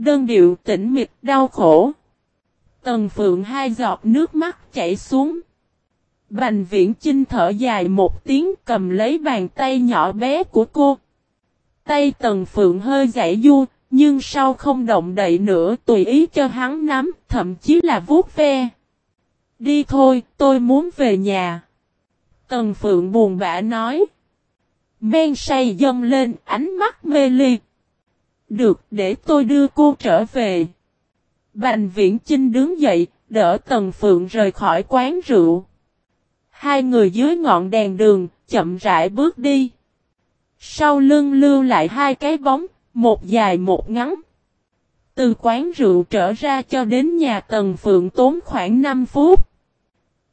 Đơn điệu tĩnh mịch đau khổ. Tần Phượng hai giọt nước mắt chảy xuống. Bành viễn Trinh thở dài một tiếng cầm lấy bàn tay nhỏ bé của cô. Tay Tần Phượng hơi giải du, nhưng sau không động đậy nữa tùy ý cho hắn nắm, thậm chí là vuốt ve. Đi thôi, tôi muốn về nhà. Tần Phượng buồn bã nói. Men say dâng lên, ánh mắt mê liệt. Được, để tôi đưa cô trở về. Bành viễn Trinh đứng dậy, đỡ Tần Phượng rời khỏi quán rượu. Hai người dưới ngọn đèn đường, chậm rãi bước đi. Sau lưng lưu lại hai cái bóng, một dài một ngắn. Từ quán rượu trở ra cho đến nhà Tần Phượng tốn khoảng 5 phút.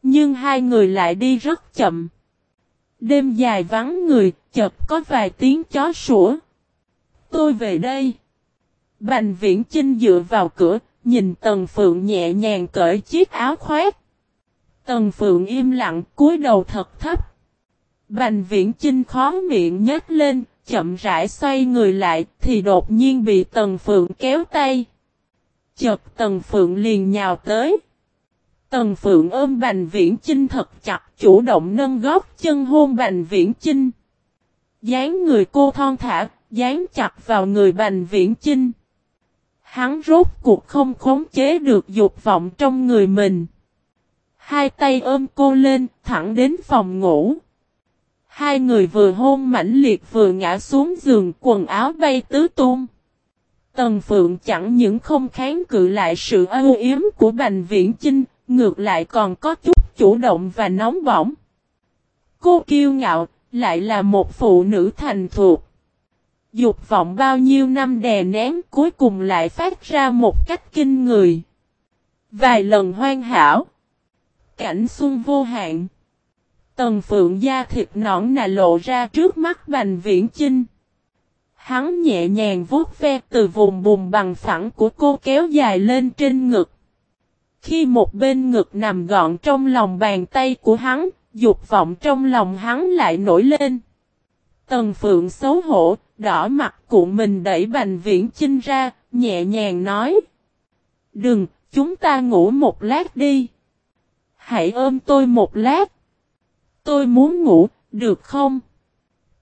Nhưng hai người lại đi rất chậm. Đêm dài vắng người, chợt có vài tiếng chó sủa. Tôi về đây. Bành viễn Trinh dựa vào cửa, nhìn Tần Phượng nhẹ nhàng cởi chiếc áo khoét. Tần Phượng im lặng, cúi đầu thật thấp. Bành viễn Trinh khó miệng nhếch lên, chậm rãi xoay người lại, thì đột nhiên bị Tần Phượng kéo tay. Chợt Tần Phượng liền nhào tới. Tần Phượng ôm Bành Viễn Chinh thật chặt, chủ động nâng gót chân hôn Bành Viễn Chinh. Dán người cô thon thả, dán chặt vào người Bành Viễn Chinh. Hắn rốt cuộc không khống chế được dục vọng trong người mình. Hai tay ôm cô lên, thẳng đến phòng ngủ. Hai người vừa hôn mãnh liệt vừa ngã xuống giường quần áo bay tứ tung. Tần Phượng chẳng những không kháng cự lại sự âu yếm của Bành Viễn Chinh, ngược lại còn có chút chủ động và nóng bỏng. Cô kiêu ngạo, lại là một phụ nữ thành thuộc. Dục vọng bao nhiêu năm đè nén cuối cùng lại phát ra một cách kinh người. Vài lần hoan hảo. Cảnh xuân vô hạn. Tần phượng da thịt nõn nà lộ ra trước mắt bành viễn chinh. Hắn nhẹ nhàng vuốt ve từ vùng bùn bằng phẳng của cô kéo dài lên trên ngực. Khi một bên ngực nằm gọn trong lòng bàn tay của hắn, dục vọng trong lòng hắn lại nổi lên. Tần Phượng xấu hổ, đỏ mặt của mình đẩy Bành Viễn Chinh ra, nhẹ nhàng nói. Đừng, chúng ta ngủ một lát đi. Hãy ôm tôi một lát. Tôi muốn ngủ, được không?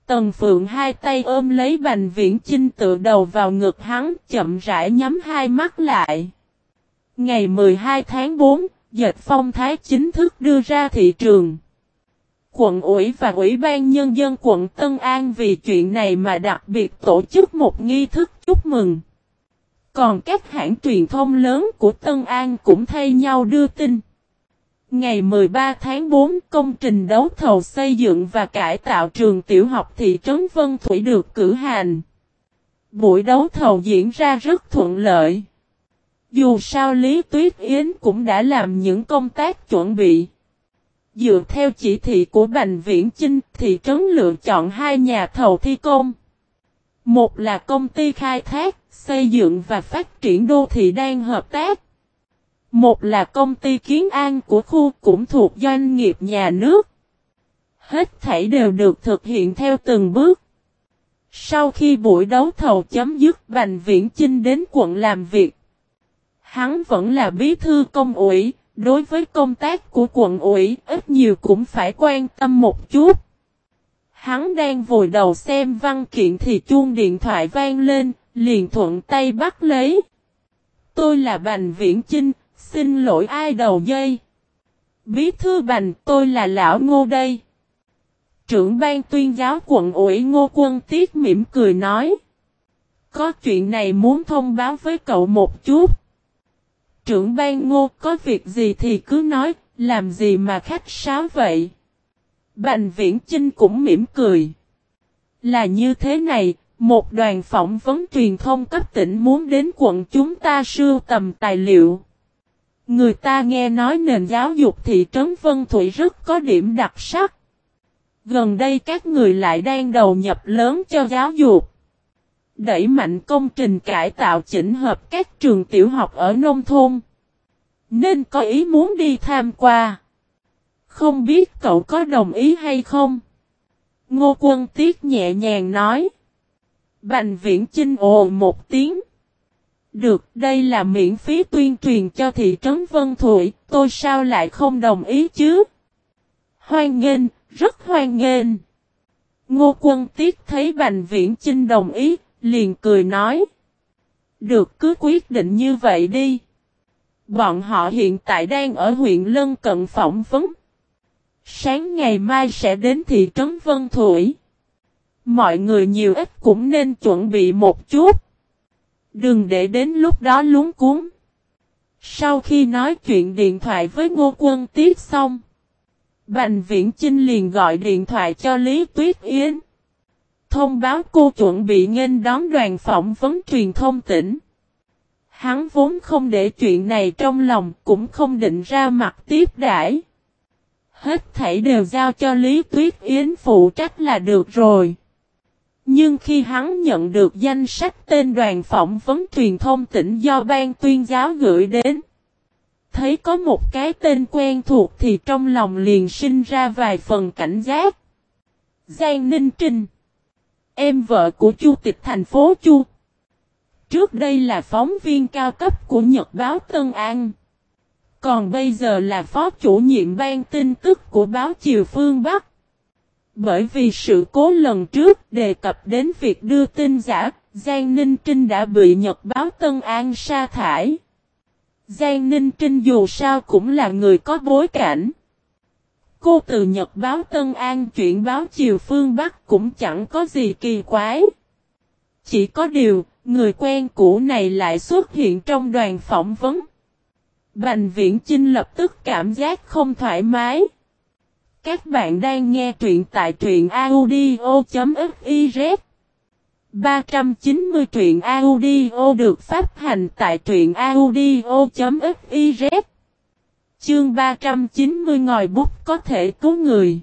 Tần Phượng hai tay ôm lấy Bành Viễn Chinh tựa đầu vào ngực hắn, chậm rãi nhắm hai mắt lại. Ngày 12 tháng 4, dệt phong thái chính thức đưa ra thị trường. Quận ủy và Ủy ban Nhân dân quận Tân An vì chuyện này mà đặc biệt tổ chức một nghi thức chúc mừng. Còn các hãng truyền thông lớn của Tân An cũng thay nhau đưa tin. Ngày 13 tháng 4 công trình đấu thầu xây dựng và cải tạo trường tiểu học thị trấn Vân Thủy được cử hành. Buổi đấu thầu diễn ra rất thuận lợi. Dù sao Lý Tuyết Yến cũng đã làm những công tác chuẩn bị. Dựa theo chỉ thị của Bành Viễn Chinh, thị trấn lựa chọn hai nhà thầu thi công. Một là công ty khai thác, xây dựng và phát triển đô thị đang hợp tác. Một là công ty kiến an của khu cũng thuộc doanh nghiệp nhà nước. Hết thảy đều được thực hiện theo từng bước. Sau khi buổi đấu thầu chấm dứt Bành Viễn Chinh đến quận làm việc. Hắn vẫn là bí thư công ủy, đối với công tác của quận ủy ít nhiều cũng phải quan tâm một chút. Hắn đang vùi đầu xem văn kiện thì chuông điện thoại vang lên, liền thuận tay bắt lấy. Tôi là Bành Viễn Chinh, xin lỗi ai đầu dây. Bí thư Bành, tôi là Lão Ngô đây. Trưởng ban tuyên giáo quận ủy Ngô Quân Tiết mỉm cười nói. Có chuyện này muốn thông báo với cậu một chút trưởng ban ngô có việc gì thì cứ nói, làm gì mà khách sáo vậy? Bành viễn Trinh cũng mỉm cười. Là như thế này, một đoàn phỏng vấn truyền thông cấp tỉnh muốn đến quận chúng ta sưu tầm tài liệu. Người ta nghe nói nền giáo dục thị trấn Vân Thủy rất có điểm đặc sắc. Gần đây các người lại đang đầu nhập lớn cho giáo dục. Đẩy mạnh công trình cải tạo chỉnh hợp các trường tiểu học ở nông thôn. Nên có ý muốn đi tham qua. Không biết cậu có đồng ý hay không? Ngô quân tiết nhẹ nhàng nói. Bành viễn chinh ồ một tiếng. Được, đây là miễn phí tuyên truyền cho thị trấn Vân Thụy, tôi sao lại không đồng ý chứ? Hoan nghênh, rất hoan nghênh. Ngô Quân Tiết thấy Bành Viễn Chinh đồng ý, liền cười nói. Được, cứ quyết định như vậy đi. Bọn họ hiện tại đang ở huyện Lân Cận phỏng vấn. Sáng ngày mai sẽ đến thị trấn Vân Thủy. Mọi người nhiều ít cũng nên chuẩn bị một chút. Đừng để đến lúc đó lúng cuốn. Sau khi nói chuyện điện thoại với Ngô Quân Tiết xong. Bành Viễn Chinh liền gọi điện thoại cho Lý Tuyết Yến. Thông báo cô chuẩn bị nghênh đón đoàn phỏng vấn truyền thông tỉnh. Hắn vốn không để chuyện này trong lòng, cũng không định ra mặt tiếp đãi. Hết thảy đều giao cho Lý Tuyết Yến phụ trách là được rồi. Nhưng khi hắn nhận được danh sách tên đoàn phỏng vấn truyền thông tỉnh do ban tuyên giáo gửi đến. Thấy có một cái tên quen thuộc thì trong lòng liền sinh ra vài phần cảnh giác. Giang Ninh Trinh Em vợ của Chu tịch thành phố Chu Trước đây là phóng viên cao cấp của Nhật báo Tân An. Còn bây giờ là phó chủ nhiệm ban tin tức của báo Chiều Phương Bắc. Bởi vì sự cố lần trước đề cập đến việc đưa tin giả, Giang Ninh Trinh đã bị Nhật báo Tân An sa thải. Giang Ninh Trinh dù sao cũng là người có bối cảnh. Cô từ Nhật báo Tân An chuyển báo Chiều Phương Bắc cũng chẳng có gì kỳ quái. Chỉ có điều, người quen cũ này lại xuất hiện trong đoàn phỏng vấn. Bành Viễn Chinh lập tức cảm giác không thoải mái. Các bạn đang nghe truyện tại truyện audio.fiz 390 truyện audio được phát hành tại truyện audio.fiz Chương 390 ngòi bút có thể cứu người.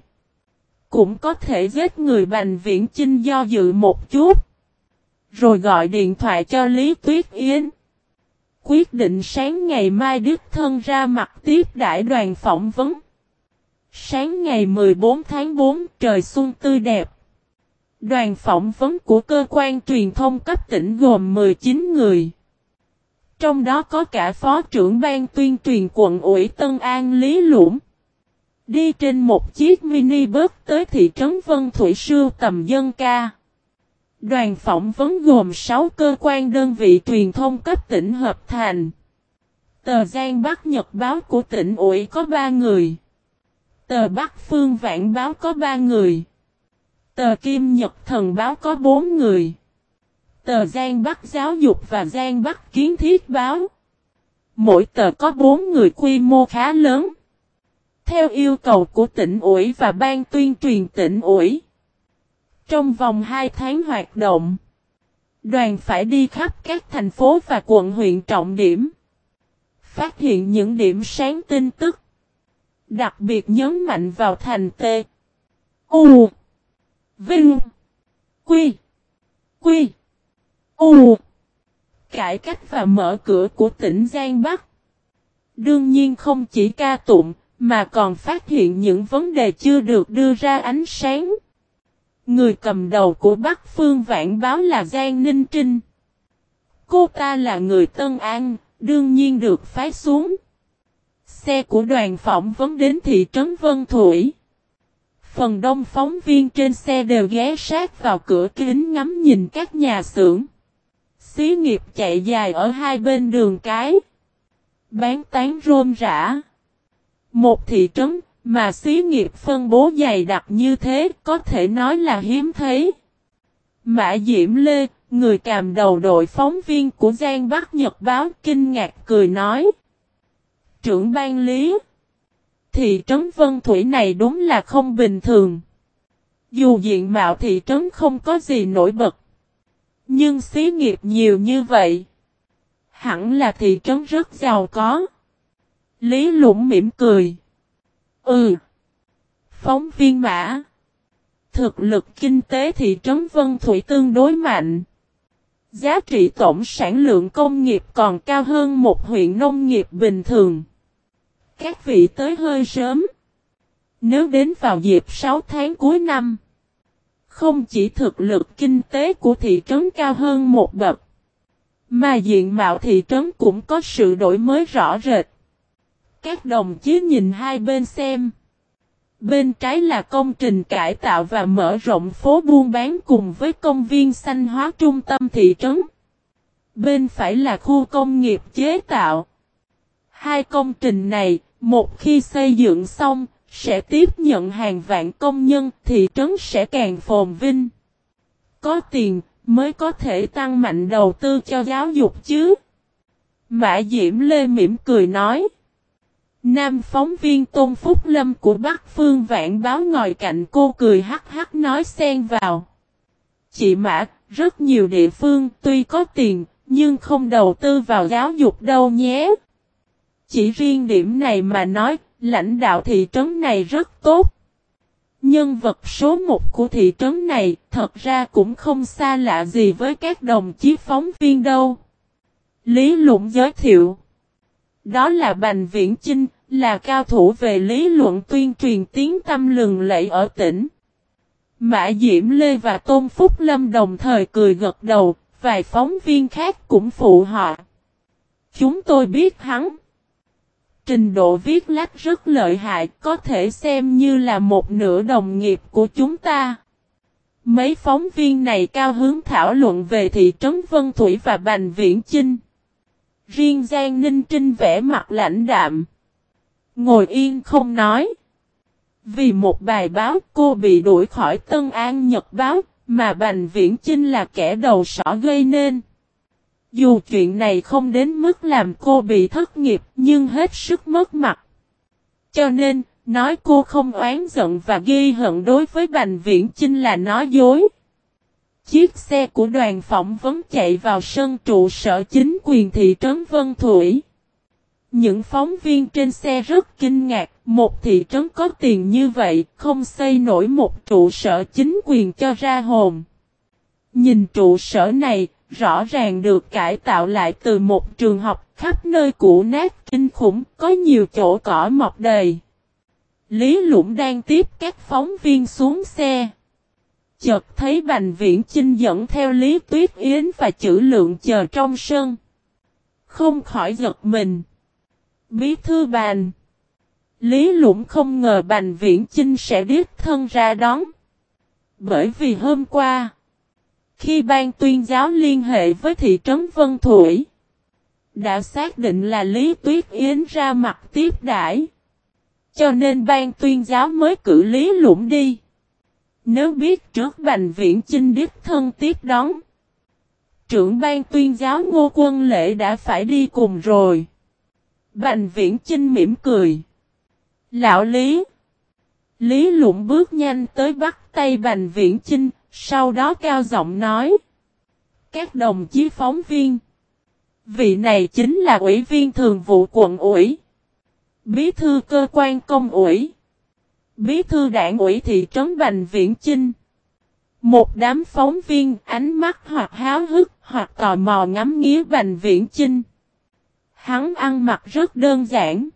Cũng có thể giết người Bành Viễn Chinh do dự một chút. Rồi gọi điện thoại cho Lý Tuyết Yến. Quyết định sáng ngày mai Đức Thân ra mặt tiếp đại đoàn phỏng vấn. Sáng ngày 14 tháng 4 trời xuân tươi đẹp. Đoàn phỏng vấn của cơ quan truyền thông cấp tỉnh gồm 19 người. Trong đó có cả phó trưởng ban tuyên truyền quận ủy Tân An Lý Lũng. Đi trên một chiếc mini bus tới thị trấn Vân Thủy Sưu tầm dân ca. Đoàn phỏng vấn gồm 6 cơ quan đơn vị truyền thông cấp tỉnh hợp thành. Tờ Giang Bắc Nhật báo của tỉnh ủy có 3 người. Tờ Bắc Phương Vạn báo có 3 người. Tờ Kim Nhật Thần báo có 4 người. Tờ Giang Bắc Giáo dục và Giang Bắc Kiến Thiết báo. Mỗi tờ có 4 người quy mô khá lớn. Theo yêu cầu của tỉnh ủy và ban tuyên truyền tỉnh ủy. Trong vòng 2 tháng hoạt động, đoàn phải đi khắp các thành phố và quận huyện trọng điểm. Phát hiện những điểm sáng tin tức. Đặc biệt nhấn mạnh vào thành T. U. Vinh. Quy. Quy. U. Cải cách và mở cửa của tỉnh Giang Bắc. Đương nhiên không chỉ ca tụng, mà còn phát hiện những vấn đề chưa được đưa ra ánh sáng. Người cầm đầu của Bắc Phương Vãn báo là Giang Ninh Trinh. Cô ta là người Tân An, đương nhiên được phái xuống. Xe của đoàn phỏng vấn đến thị trấn Vân Thủy. Phần đông phóng viên trên xe đều ghé sát vào cửa kính ngắm nhìn các nhà xưởng. Xí nghiệp chạy dài ở hai bên đường cái. Bán tán rôm rã. Một thị trấn mà xí nghiệp phân bố dày đặc như thế có thể nói là hiếm thấy. Mã Diễm Lê, người cầm đầu đội phóng viên của Giang Bắc Nhật Báo kinh ngạc cười nói. Trưởng ban lý. Thị trấn Vân Thủy này đúng là không bình thường. Dù diện mạo thị trấn không có gì nổi bật. Nhưng xí nghiệp nhiều như vậy. Hẳn là thị trấn rất giàu có. Lý Lũng mỉm cười. Ừ. Phóng viên mã. Thực lực kinh tế thị trấn Vân Thủy tương đối mạnh. Giá trị tổng sản lượng công nghiệp còn cao hơn một huyện nông nghiệp bình thường. Các vị tới hơi sớm. Nếu đến vào dịp 6 tháng cuối năm. Không chỉ thực lực kinh tế của thị trấn cao hơn một bậc. Mà diện mạo thị trấn cũng có sự đổi mới rõ rệt. Các đồng chí nhìn hai bên xem. Bên trái là công trình cải tạo và mở rộng phố buôn bán cùng với công viên xanh hóa trung tâm thị trấn. Bên phải là khu công nghiệp chế tạo. Hai công trình này, một khi xây dựng xong, sẽ tiếp nhận hàng vạn công nhân, thị trấn sẽ càng phồn vinh. Có tiền, mới có thể tăng mạnh đầu tư cho giáo dục chứ. Mã Diễm Lê mỉm cười nói. Nam phóng viên Tôn Phúc Lâm của Bắc Phương Vạn báo ngồi cạnh cô cười hắc hắc nói xen vào. Chị Mã, rất nhiều địa phương tuy có tiền, nhưng không đầu tư vào giáo dục đâu nhé. Chỉ riêng điểm này mà nói, lãnh đạo thị trấn này rất tốt. Nhân vật số một của thị trấn này thật ra cũng không xa lạ gì với các đồng chí phóng viên đâu. Lý Lũng giới thiệu. Đó là Bành Viễn Chinh, là cao thủ về lý luận tuyên truyền tiếng tâm lừng lẫy ở tỉnh. Mã Diễm Lê và Tôn Phúc Lâm đồng thời cười gật đầu, vài phóng viên khác cũng phụ họ. Chúng tôi biết hắn. Trình độ viết lách rất lợi hại, có thể xem như là một nửa đồng nghiệp của chúng ta. Mấy phóng viên này cao hướng thảo luận về thị trấn Vân Thủy và Bành Viễn Chinh. Riêng Giang Ninh Trinh vẽ mặt lãnh đạm. Ngồi yên không nói. Vì một bài báo cô bị đuổi khỏi Tân An Nhật Báo, mà Bành Viễn Chinh là kẻ đầu sỏ gây nên. Dù chuyện này không đến mức làm cô bị thất nghiệp nhưng hết sức mất mặt. Cho nên, nói cô không oán giận và ghi hận đối với Bành Viễn Chinh là nói dối. Chiếc xe của đoàn phỏng vấn chạy vào sân trụ sở chính quyền thị trấn Vân Thủy. Những phóng viên trên xe rất kinh ngạc, một thị trấn có tiền như vậy, không xây nổi một trụ sở chính quyền cho ra hồn. Nhìn trụ sở này, rõ ràng được cải tạo lại từ một trường học khắp nơi cũ nát kinh khủng, có nhiều chỗ cỏ mọc đầy. Lý Lũng đang tiếp các phóng viên xuống xe. Chợt thấy Bành Viễn Chinh dẫn theo Lý Tuyết Yến và chữ lượng chờ trong sân. Không khỏi giật mình. Bí thư bàn. Lý Lũng không ngờ Bành Viễn Chinh sẽ điếp thân ra đón. Bởi vì hôm qua, khi ban tuyên giáo liên hệ với thị trấn Vân Thủy, đã xác định là Lý Tuyết Yến ra mặt tiếp đãi. Cho nên ban tuyên giáo mới cử Lý Lũng đi. Nếu biết trước Bành Viễn Chinh Đức thân tiếp đón, trưởng ban tuyên giáo Ngô Quân Lễ đã phải đi cùng rồi. Bành Viễn Chinh mỉm cười. Lão Lý. Lý Lũng bước nhanh tới bắt tay Bành Viễn Chinh, sau đó cao giọng nói. Các đồng chí phóng viên. Vị này chính là ủy viên thường vụ quận ủy. Bí thư cơ quan công ủy. Bí thư đảng ủy thị trấn Bành Viễn Chinh. Một đám phóng viên ánh mắt hoặc háo hức hoặc tò mò ngắm nghía Bành Viễn Chinh. Hắn ăn mặc rất đơn giản.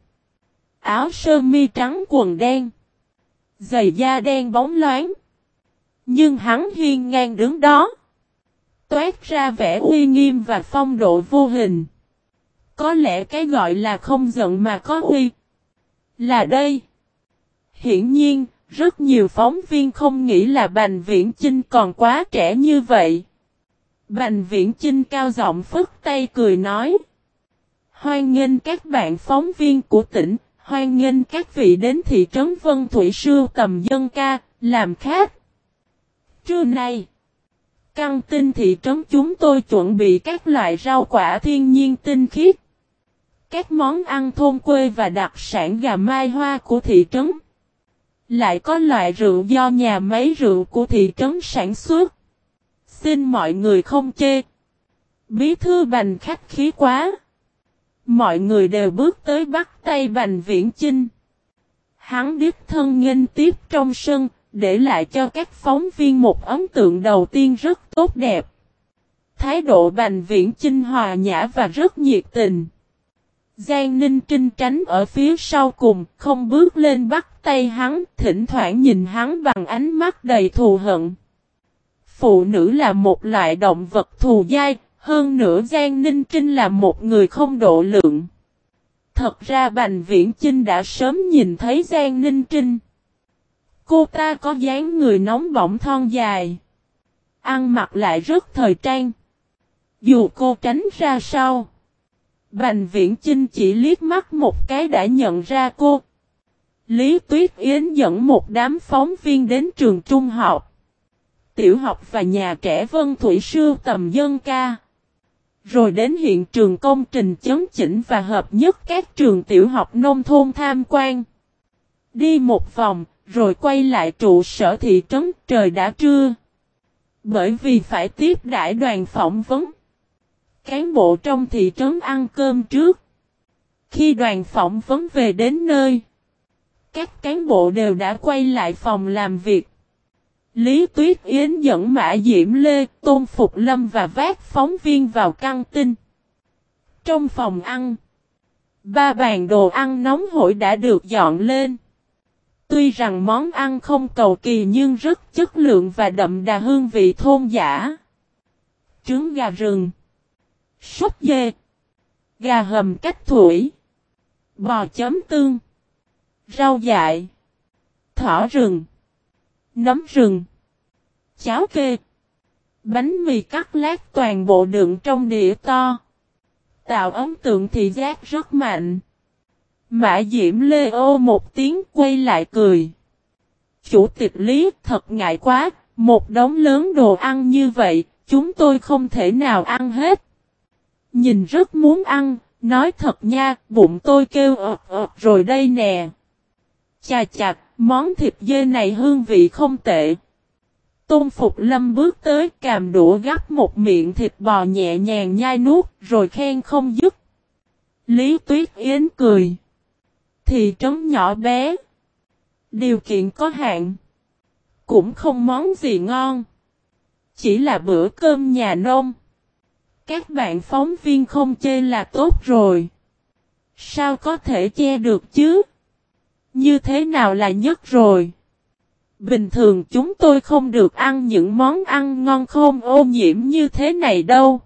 Áo sơ mi trắng quần đen. Giày da đen bóng loáng. Nhưng hắn hiên ngang đứng đó. Toát ra vẻ uy nghiêm và phong độ vô hình. Có lẽ cái gọi là không giận mà có uy. Là đây. Hiển nhiên, rất nhiều phóng viên không nghĩ là Bành Viễn Chinh còn quá trẻ như vậy. Bành Viễn Chinh cao giọng phức tay cười nói. Hoan nghênh các bạn phóng viên của tỉnh, hoan nghênh các vị đến thị trấn Vân Thủy Sưu tầm dân ca, làm khác. Trưa nay, căng tin thị trấn chúng tôi chuẩn bị các loại rau quả thiên nhiên tinh khiết. Các món ăn thôn quê và đặc sản gà mai hoa của thị trấn. Lại có loại rượu do nhà máy rượu của thị trấn sản xuất. Xin mọi người không chê. Bí thư bành khách khí quá. Mọi người đều bước tới bắt tay Bành Viễn Chinh. Hắn đích thân nghênh tiếp trong sân, để lại cho các phóng viên một ấn tượng đầu tiên rất tốt đẹp. Thái độ Bành Viễn Chinh hòa nhã và rất nhiệt tình. Giang Ninh Trinh tránh ở phía sau cùng, không bước lên bắt tay hắn, thỉnh thoảng nhìn hắn bằng ánh mắt đầy thù hận. Phụ nữ là một loại động vật thù dai, hơn nữa Giang Ninh Trinh là một người không độ lượng. Thật ra Bành Viễn Chinh đã sớm nhìn thấy Giang Ninh Trinh. Cô ta có dáng người nóng bỏng thon dài. Ăn mặc lại rất thời trang. Dù cô tránh ra sau. Bành Viễn Chinh chỉ liếc mắt một cái đã nhận ra cô. Lý Tuyết Yến dẫn một đám phóng viên đến trường trung học, tiểu học và nhà trẻ Vân Thủy Sưu tầm dân ca. Rồi đến hiện trường công trình chấn chỉnh và hợp nhất các trường tiểu học nông thôn tham quan. Đi một vòng, rồi quay lại trụ sở thị trấn trời đã trưa. Bởi vì phải tiếp đại đoàn phỏng vấn. Cán bộ trong thị trấn ăn cơm trước. Khi đoàn phỏng vấn về đến nơi, các cán bộ đều đã quay lại phòng làm việc. Lý Tuyết Yến dẫn Mã Diễm Lê, Tôn Phục Lâm và vác phóng viên vào căng tin. Trong phòng ăn, ba bàn đồ ăn nóng hổi đã được dọn lên. Tuy rằng món ăn không cầu kỳ nhưng rất chất lượng và đậm đà hương vị thôn giả. Trứng gà rừng, sốt dê, gà hầm cách thủy, bò chấm tương, rau dại, thỏ rừng, nấm rừng, cháo kê, bánh mì cắt lát toàn bộ đựng trong đĩa to. Tạo ấn tượng thị giác rất mạnh. Mã Diễm Lê ô một tiếng quay lại cười. Chủ tịch Lý thật ngại quá, một đống lớn đồ ăn như vậy, chúng tôi không thể nào ăn hết. Nhìn rất muốn ăn, nói thật nha, bụng tôi kêu ợt ợt rồi đây nè. Chà chặt, món thịt dê này hương vị không tệ. Tôn Phục Lâm bước tới càm đũa gắp một miệng thịt bò nhẹ nhàng nhai nuốt rồi khen không dứt. Lý Tuyết Yến cười. Thị trấn nhỏ bé. Điều kiện có hạn. Cũng không món gì ngon. Chỉ là bữa cơm nhà nông. Các bạn phóng viên không chê là tốt rồi. Sao có thể che được chứ? Như thế nào là nhất rồi? Bình thường chúng tôi không được ăn những món ăn ngon không ô nhiễm như thế này đâu.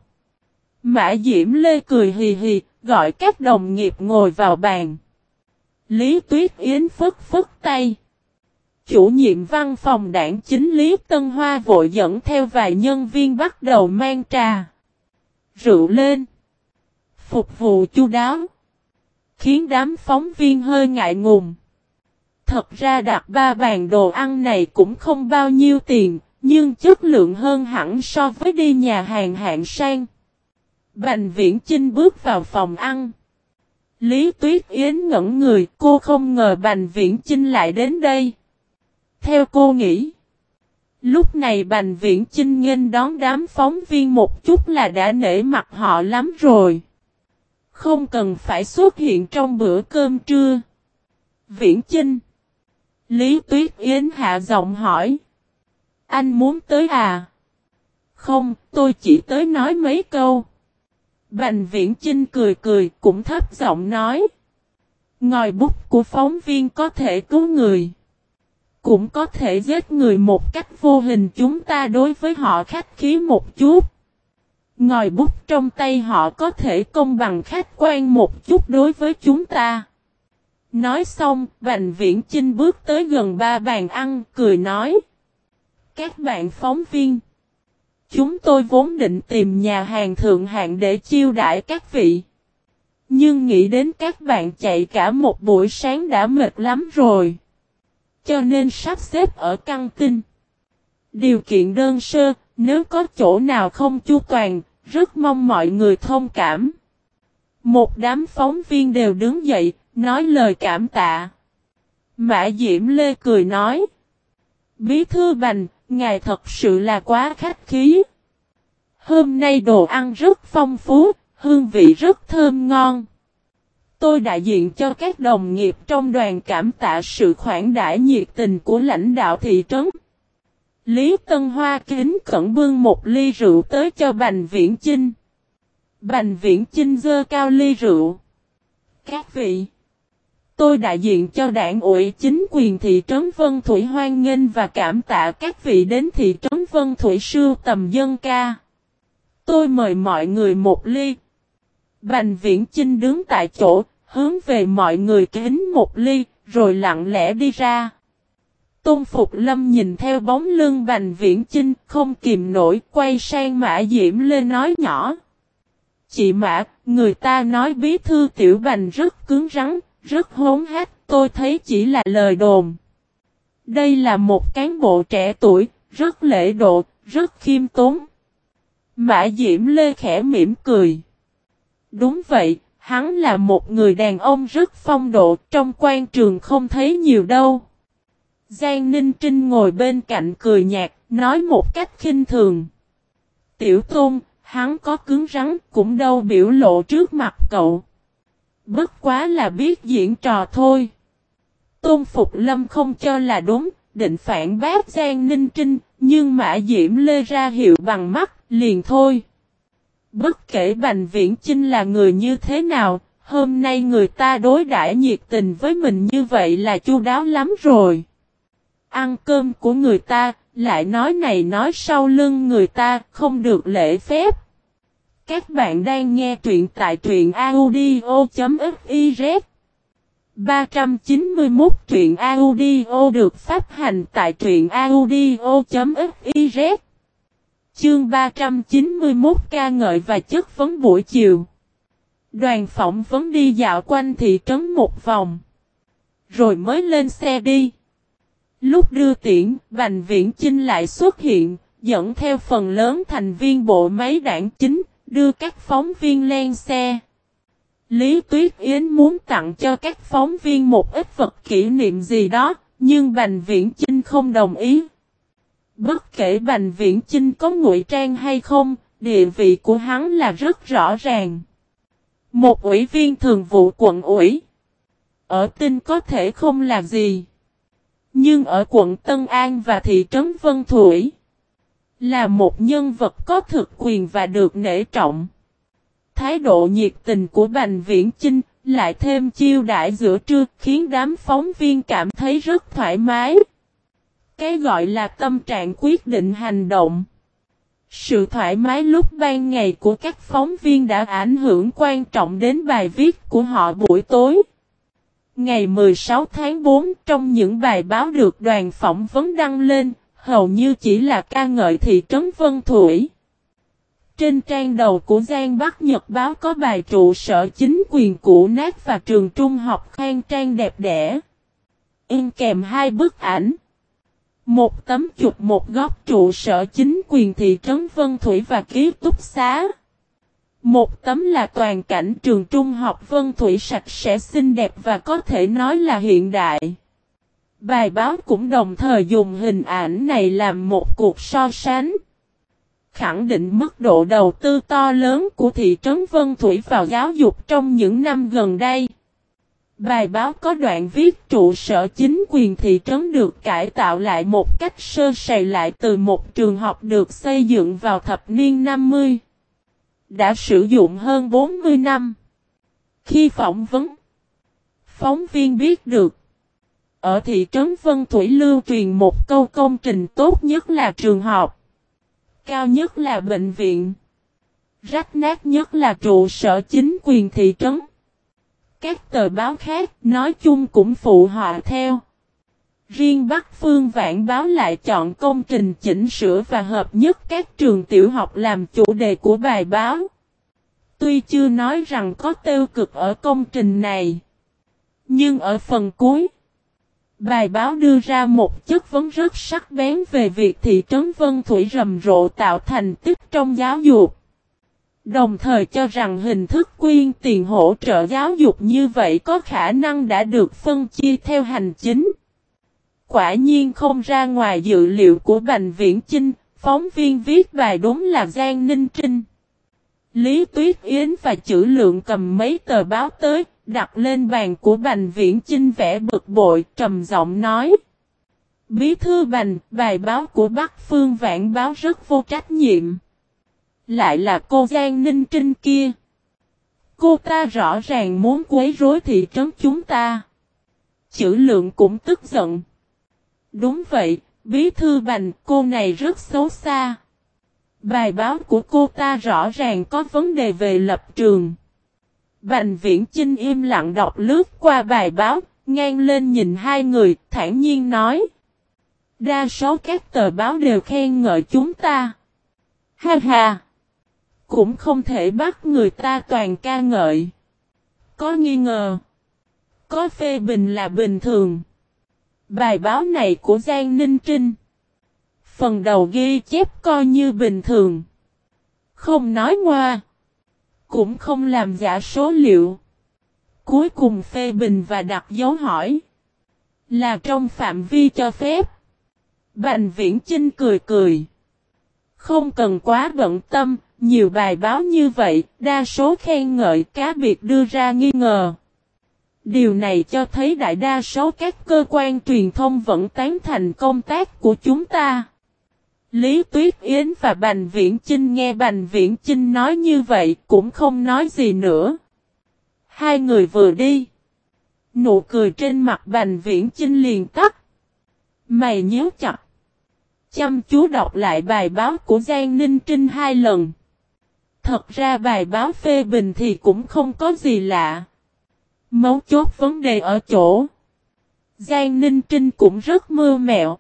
Mã Diễm Lê cười hì hì, gọi các đồng nghiệp ngồi vào bàn. Lý Tuyết Yến phức phức tay. Chủ nhiệm văn phòng đảng chính Lý Tân Hoa vội dẫn theo vài nhân viên bắt đầu mang trà. Rượu lên. Phục vụ chu đáo. Khiến đám phóng viên hơi ngại ngùng. Thật ra đặt ba bàn đồ ăn này cũng không bao nhiêu tiền, nhưng chất lượng hơn hẳn so với đi nhà hàng hạng sang. Bành viễn Chinh bước vào phòng ăn. Lý Tuyết Yến ngẩn người, cô không ngờ Bành Viễn Chinh lại đến đây. Theo cô nghĩ, lúc này Bành Viễn Chinh nghênh đón đám phóng viên một chút là đã nể mặt họ lắm rồi. Không cần phải xuất hiện trong bữa cơm trưa. Viễn Chinh Lý Tuyết Yến hạ giọng hỏi. Anh muốn tới à? Không, tôi chỉ tới nói mấy câu. Bành viễn Trinh cười cười cũng thấp giọng nói. Ngòi bút của phóng viên có thể cứu người. Cũng có thể giết người một cách vô hình chúng ta đối với họ khách khí một chút. Ngòi bút trong tay họ có thể công bằng khách quan một chút đối với chúng ta. Nói xong, Bành Viễn Chinh bước tới gần ba bàn ăn, cười nói. Các bạn phóng viên. Chúng tôi vốn định tìm nhà hàng thượng hạng để chiêu đãi các vị. Nhưng nghĩ đến các bạn chạy cả một buổi sáng đã mệt lắm rồi. Cho nên sắp xếp ở căng tin. Điều kiện đơn sơ, nếu có chỗ nào không chu toàn, rất mong mọi người thông cảm. Một đám phóng viên đều đứng dậy, nói lời cảm tạ. Mã Diễm Lê cười nói. Bí thư bành, ngài thật sự là quá khách khí. Hôm nay đồ ăn rất phong phú, hương vị rất thơm ngon. Tôi đại diện cho các đồng nghiệp trong đoàn cảm tạ sự khoản đãi nhiệt tình của lãnh đạo thị trấn. Lý Tân Hoa kính cẩn bưng một ly rượu tới cho Bành Viễn Chinh. Bành Viễn Chinh dơ cao ly rượu. Các vị, tôi đại diện cho đảng ủy chính quyền thị trấn Vân Thủy hoan nghênh và cảm tạ các vị đến thị trấn Vân Thủy sưu tầm dân ca. tôi mời mọi người một ly. Bành viễn Chinh đứng tại chỗ, hướng về mọi người kính một ly, rồi lặng lẽ đi ra. Tôn Phục Lâm nhìn theo bóng lưng Bành Viễn Chinh, không kìm nổi, quay sang Mã Diễm lên nói nhỏ. Chị Mã, người ta nói bí thư Tiểu Bành rất cứng rắn, rất hốn hát, tôi thấy chỉ là lời đồn. Đây là một cán bộ trẻ tuổi, rất lễ độ, rất khiêm tốn. Mã Diễm Lê khẽ mỉm cười. Đúng vậy, hắn là một người đàn ông rất phong độ, trong quan trường không thấy nhiều đâu. Giang Ninh Trinh ngồi bên cạnh cười nhạt, nói một cách khinh thường. Tiểu Tôn, hắn có cứng rắn cũng đâu biểu lộ trước mặt cậu. Bất quá là biết diễn trò thôi. Tôn Phục Lâm không cho là đúng, định phản bác Giang Ninh Trinh, nhưng Mã Diễm lê ra hiệu bằng mắt, liền thôi. Bất kể Bành Viễn Chinh là người như thế nào, hôm nay người ta đối đãi nhiệt tình với mình như vậy là chu đáo lắm rồi. Ăn cơm của người ta, lại nói này nói sau lưng người ta, không được lễ phép. Các bạn đang nghe truyện tại truyện audio.fiz 391 truyện audio được phát hành tại truyện audio.fiz Chương 391 ca ngợi và chất vấn buổi chiều. Đoàn phỏng vấn đi dạo quanh thị trấn một vòng. Rồi mới lên xe đi. Lúc đưa tiễn, Bành Viễn Chinh lại xuất hiện, dẫn theo phần lớn thành viên bộ máy đảng chính, đưa các phóng viên lên xe. Lý Tuyết Yến muốn tặng cho các phóng viên một ít vật kỷ niệm gì đó, nhưng Bành Viễn Chinh không đồng ý. Bất kể Bành Viễn Chinh có ngụy trang hay không, địa vị của hắn là rất rõ ràng. Một ủy viên thường vụ quận ủy. Ở tinh có thể không là gì. Nhưng ở quận Tân An và thị trấn Vân Thủy, là một nhân vật có thực quyền và được nể trọng. Thái độ nhiệt tình của Bành Viễn Chinh lại thêm chiêu đãi giữa trưa khiến đám phóng viên cảm thấy rất thoải mái. Cái gọi là tâm trạng quyết định hành động. Sự thoải mái lúc ban ngày của các phóng viên đã ảnh hưởng quan trọng đến bài viết của họ buổi tối. Ngày 16 tháng 4 trong những bài báo được đoàn phỏng vấn đăng lên, hầu như chỉ là ca ngợi thị trấn Vân Thủy. Trên trang đầu của Giang Bắc Nhật báo có bài trụ sở chính quyền cũ nát và trường trung học khang trang đẹp đẽ. In kèm hai bức ảnh. Một tấm chụp một góc trụ sở chính quyền thị trấn Vân Thủy và ký túc xá. Một tấm là toàn cảnh trường trung học Vân Thủy sạch sẽ xinh đẹp và có thể nói là hiện đại. Bài báo cũng đồng thời dùng hình ảnh này làm một cuộc so sánh. Khẳng định mức độ đầu tư to lớn của thị trấn Vân Thủy vào giáo dục trong những năm gần đây. Bài báo có đoạn viết trụ sở chính quyền thị trấn được cải tạo lại một cách sơ sài lại từ một trường học được xây dựng vào thập niên 50 đã sử dụng hơn 40 năm. Khi phỏng vấn, phóng viên biết được, ở thị trấn Vân Thủy lưu truyền một câu công trình tốt nhất là trường học, cao nhất là bệnh viện, rách nát nhất là trụ sở chính quyền thị trấn. Các tờ báo khác nói chung cũng phụ họa theo. Riêng Bắc Phương Vạn báo lại chọn công trình chỉnh sửa và hợp nhất các trường tiểu học làm chủ đề của bài báo. Tuy chưa nói rằng có tiêu cực ở công trình này, nhưng ở phần cuối, bài báo đưa ra một chất vấn rất sắc bén về việc thị trấn Vân Thủy rầm rộ tạo thành tích trong giáo dục. Đồng thời cho rằng hình thức quyên tiền hỗ trợ giáo dục như vậy có khả năng đã được phân chia theo hành chính. Quả nhiên không ra ngoài dự liệu của Bành Viễn Chinh, phóng viên viết bài đúng là Giang Ninh Trinh. Lý Tuyết Yến và chữ lượng cầm mấy tờ báo tới, đặt lên bàn của Bành Viễn Chinh vẽ bực bội, trầm giọng nói. Bí thư Bành, bài báo của Bắc Phương Vãn báo rất vô trách nhiệm. Lại là cô Giang Ninh Trinh kia. Cô ta rõ ràng muốn quấy rối thị trấn chúng ta. Chữ lượng cũng tức giận. Đúng vậy, bí thư bành cô này rất xấu xa. Bài báo của cô ta rõ ràng có vấn đề về lập trường. Bành viễn trinh im lặng đọc lướt qua bài báo, ngang lên nhìn hai người, thản nhiên nói. Đa số các tờ báo đều khen ngợi chúng ta. Ha ha! Cũng không thể bắt người ta toàn ca ngợi. Có nghi ngờ. Có phê bình là bình thường. Bài báo này của Giang Ninh Trinh. Phần đầu ghi chép coi như bình thường. Không nói ngoa. Cũng không làm giả số liệu. Cuối cùng phê bình và đặt dấu hỏi. Là trong phạm vi cho phép. Bành viễn Chinh cười cười. Không cần quá bận tâm, nhiều bài báo như vậy, đa số khen ngợi cá biệt đưa ra nghi ngờ. Điều này cho thấy đại đa số các cơ quan truyền thông vẫn tán thành công tác của chúng ta. Lý Tuyết Yến và Bành Viễn Chinh nghe Bành Viễn Chinh nói như vậy cũng không nói gì nữa. Hai người vừa đi. Nụ cười trên mặt Bành Viễn Chinh liền tắt. Mày nhớ chặt. Chăm chú đọc lại bài báo của Giang Ninh Trinh hai lần. Thật ra bài báo phê bình thì cũng không có gì lạ. Mấu chốt vấn đề ở chỗ. Giang Ninh Trinh cũng rất mưa mẹo.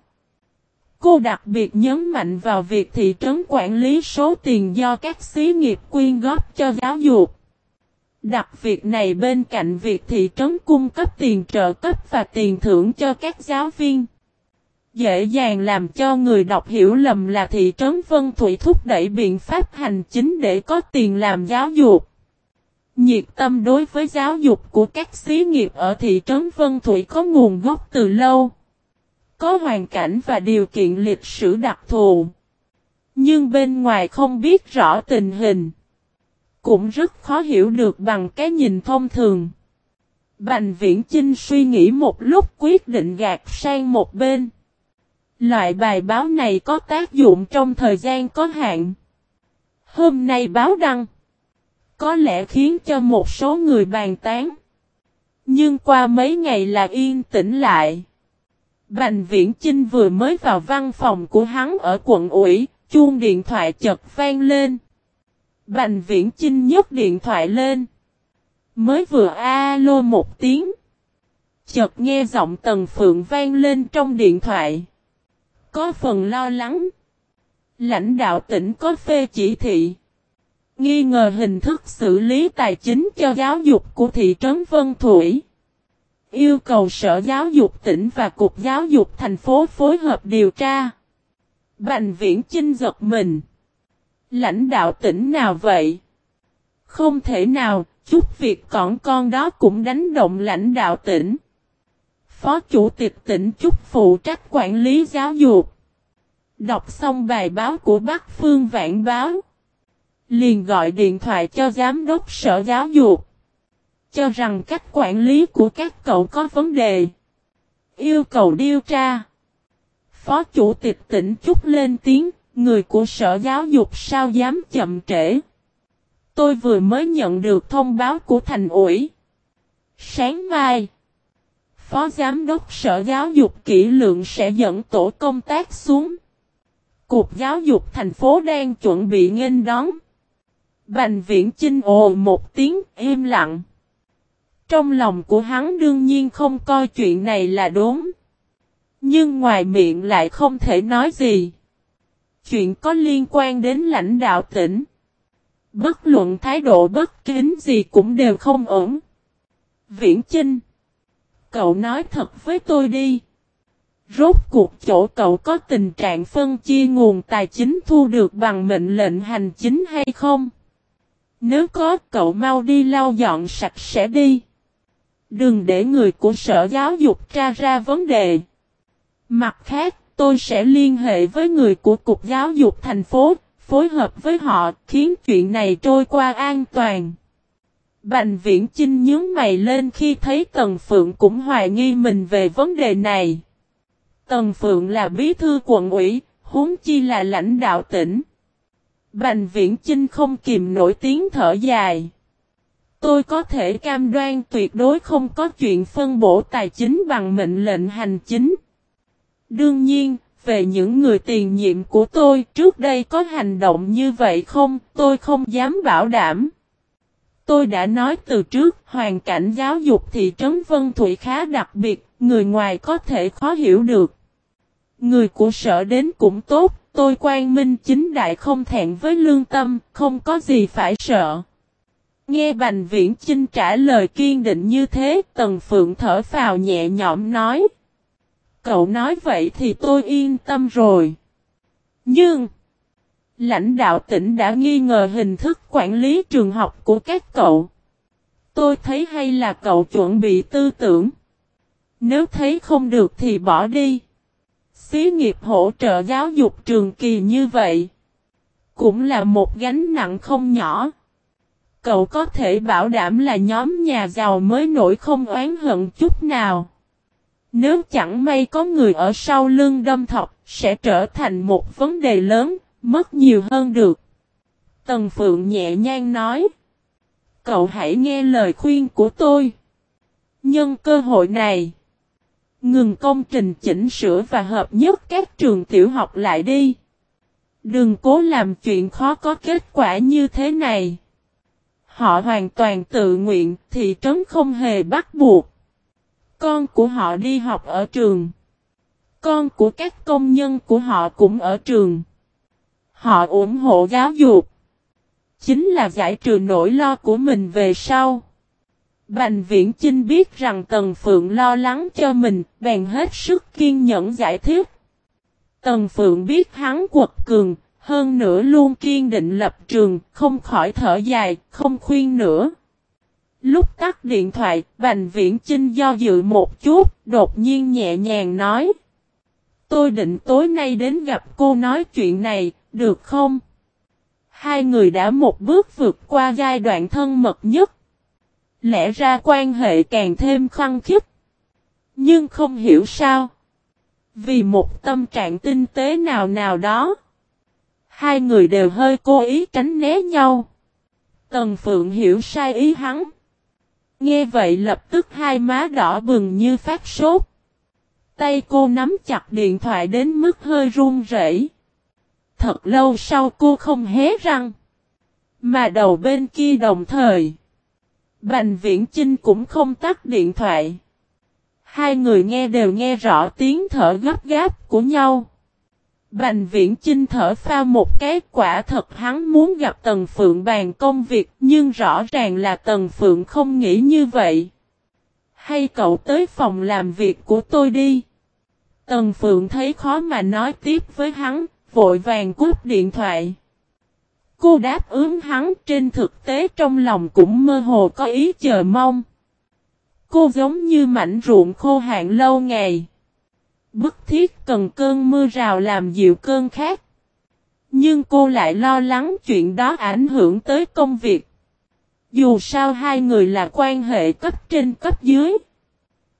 Cô đặc biệt nhấn mạnh vào việc thị trấn quản lý số tiền do các xí nghiệp quyên góp cho giáo dục. Đặc việc này bên cạnh việc thị trấn cung cấp tiền trợ cấp và tiền thưởng cho các giáo viên. Dễ dàng làm cho người đọc hiểu lầm là thị trấn Vân Thủy thúc đẩy biện pháp hành chính để có tiền làm giáo dục. Nhiệt tâm đối với giáo dục của các xí nghiệp ở thị trấn Vân Thủy có nguồn gốc từ lâu. Có hoàn cảnh và điều kiện lịch sử đặc thù. Nhưng bên ngoài không biết rõ tình hình. Cũng rất khó hiểu được bằng cái nhìn thông thường. Bành viễn Chinh suy nghĩ một lúc quyết định gạt sang một bên. Loại bài báo này có tác dụng trong thời gian có hạn. Hôm nay báo đăng. Có lẽ khiến cho một số người bàn tán. Nhưng qua mấy ngày là yên tĩnh lại. Bành Viễn Chinh vừa mới vào văn phòng của hắn ở quận ủy, chuông điện thoại chật vang lên. Bành Viễn Chinh nhấc điện thoại lên. Mới vừa alo một tiếng. Chợt nghe giọng Tần Phượng vang lên trong điện thoại. Có phần lo lắng. Lãnh đạo tỉnh có phê chỉ thị. Nghi ngờ hình thức xử lý tài chính cho giáo dục của thị trấn Vân Thủy. Yêu cầu Sở Giáo dục tỉnh và Cục Giáo dục thành phố phối hợp điều tra. Bành viễn chinh giật mình. Lãnh đạo tỉnh nào vậy? Không thể nào, chút việc còn con đó cũng đánh động lãnh đạo tỉnh. Phó Chủ tịch tỉnh chúc phụ trách quản lý giáo dục. Đọc xong bài báo của Bắc Phương Vạn Báo. Liền gọi điện thoại cho Giám đốc Sở Giáo dục. Cho rằng cách quản lý của các cậu có vấn đề. Yêu cầu điều tra. Phó Chủ tịch tỉnh Trúc lên tiếng, người của Sở Giáo dục sao dám chậm trễ. Tôi vừa mới nhận được thông báo của thành ủy. Sáng mai. Phó Giám đốc Sở Giáo dục kỹ lượng sẽ dẫn tổ công tác xuống. Cục Giáo dục thành phố đang chuẩn bị nghênh đón. Bành viễn chinh ồ một tiếng im lặng. Trong lòng của hắn đương nhiên không coi chuyện này là đúng. Nhưng ngoài miệng lại không thể nói gì. Chuyện có liên quan đến lãnh đạo tỉnh. Bất luận thái độ bất kính gì cũng đều không ổn. Viễn Chinh, Cậu nói thật với tôi đi. Rốt cuộc chỗ cậu có tình trạng phân chia nguồn tài chính thu được bằng mệnh lệnh hành chính hay không? Nếu có, cậu mau đi lau dọn sạch sẽ đi. Đừng để người của sở giáo dục tra ra vấn đề. Mặt khác, tôi sẽ liên hệ với người của Cục Giáo dục thành phố, phối hợp với họ, khiến chuyện này trôi qua an toàn. Bành viễn Chinh nhướng mày lên khi thấy Tần Phượng cũng hoài nghi mình về vấn đề này. Tần Phượng là bí thư quận ủy, huống chi là lãnh đạo tỉnh. Bành viễn Chinh không kìm nổi tiếng thở dài. Tôi có thể cam đoan tuyệt đối không có chuyện phân bổ tài chính bằng mệnh lệnh hành chính. Đương nhiên, về những người tiền nhiệm của tôi trước đây có hành động như vậy không, tôi không dám bảo đảm. Tôi đã nói từ trước, hoàn cảnh giáo dục thị trấn Vân Thụy khá đặc biệt, người ngoài có thể khó hiểu được. Người của sở đến cũng tốt, tôi quan minh chính đại không thẹn với lương tâm, không có gì phải sợ. Nghe Bành Viễn Chinh trả lời kiên định như thế, Tần Phượng thở phào nhẹ nhõm nói. Cậu nói vậy thì tôi yên tâm rồi. Nhưng, lãnh đạo tỉnh đã nghi ngờ hình thức quản lý trường học của các cậu. Tôi thấy hay là cậu chuẩn bị tư tưởng. Nếu thấy không được thì bỏ đi. Xí nghiệp hỗ trợ giáo dục trường kỳ như vậy. Cũng là một gánh nặng không nhỏ. Cậu có thể bảo đảm là nhóm nhà giàu mới nổi không oán hận chút nào. Nếu chẳng may có người ở sau lưng đâm thọc, sẽ trở thành một vấn đề lớn, mất nhiều hơn được. Tần Phượng nhẹ nhàng nói. Cậu hãy nghe lời khuyên của tôi. Nhân cơ hội này. Ngừng công trình chỉnh sửa và hợp nhất các trường tiểu học lại đi. Đừng cố làm chuyện khó có kết quả như thế này. Họ hoàn toàn tự nguyện, thị trấn không hề bắt buộc. Con của họ đi học ở trường. Con của các công nhân của họ cũng ở trường. Họ ủng hộ giáo dục. Chính là giải trừ nỗi lo của mình về sau. Bành viễn Chinh biết rằng Tần Phượng lo lắng cho mình, bèn hết sức kiên nhẫn giải thích. Tần Phượng biết hắn quật cường, hơn nữa luôn kiên định lập trường, không khỏi thở dài, không khuyên nữa. Lúc tắt điện thoại, Bành Viễn Chinh do dự một chút, đột nhiên nhẹ nhàng nói. Tôi định tối nay đến gặp cô nói chuyện này, được không? Hai người đã một bước vượt qua giai đoạn thân mật nhất. Lẽ ra quan hệ càng thêm khăng khích. Nhưng không hiểu sao. Vì một tâm trạng tinh tế nào nào đó. Hai người đều hơi cố ý tránh né nhau. Tần Phượng hiểu sai ý hắn. Nghe vậy lập tức hai má đỏ bừng như phát sốt. Tay cô nắm chặt điện thoại đến mức hơi run rẩy. Thật lâu sau cô không hé răng. Mà đầu bên kia đồng thời. Bành viễn Trinh cũng không tắt điện thoại. Hai người nghe đều nghe rõ tiếng thở gấp gáp của nhau. Bành viễn Trinh thở pha một cái quả thật hắn muốn gặp Tần Phượng bàn công việc nhưng rõ ràng là Tần Phượng không nghĩ như vậy. Hay cậu tới phòng làm việc của tôi đi. Tần Phượng thấy khó mà nói tiếp với hắn, vội vàng cúp điện thoại. Cô đáp ứng hắn trên thực tế trong lòng cũng mơ hồ có ý chờ mong. Cô giống như mảnh ruộng khô hạn lâu ngày. Bức thiết cần cơn mưa rào làm dịu cơn khác. Nhưng cô lại lo lắng chuyện đó ảnh hưởng tới công việc. Dù sao hai người là quan hệ cấp trên cấp dưới.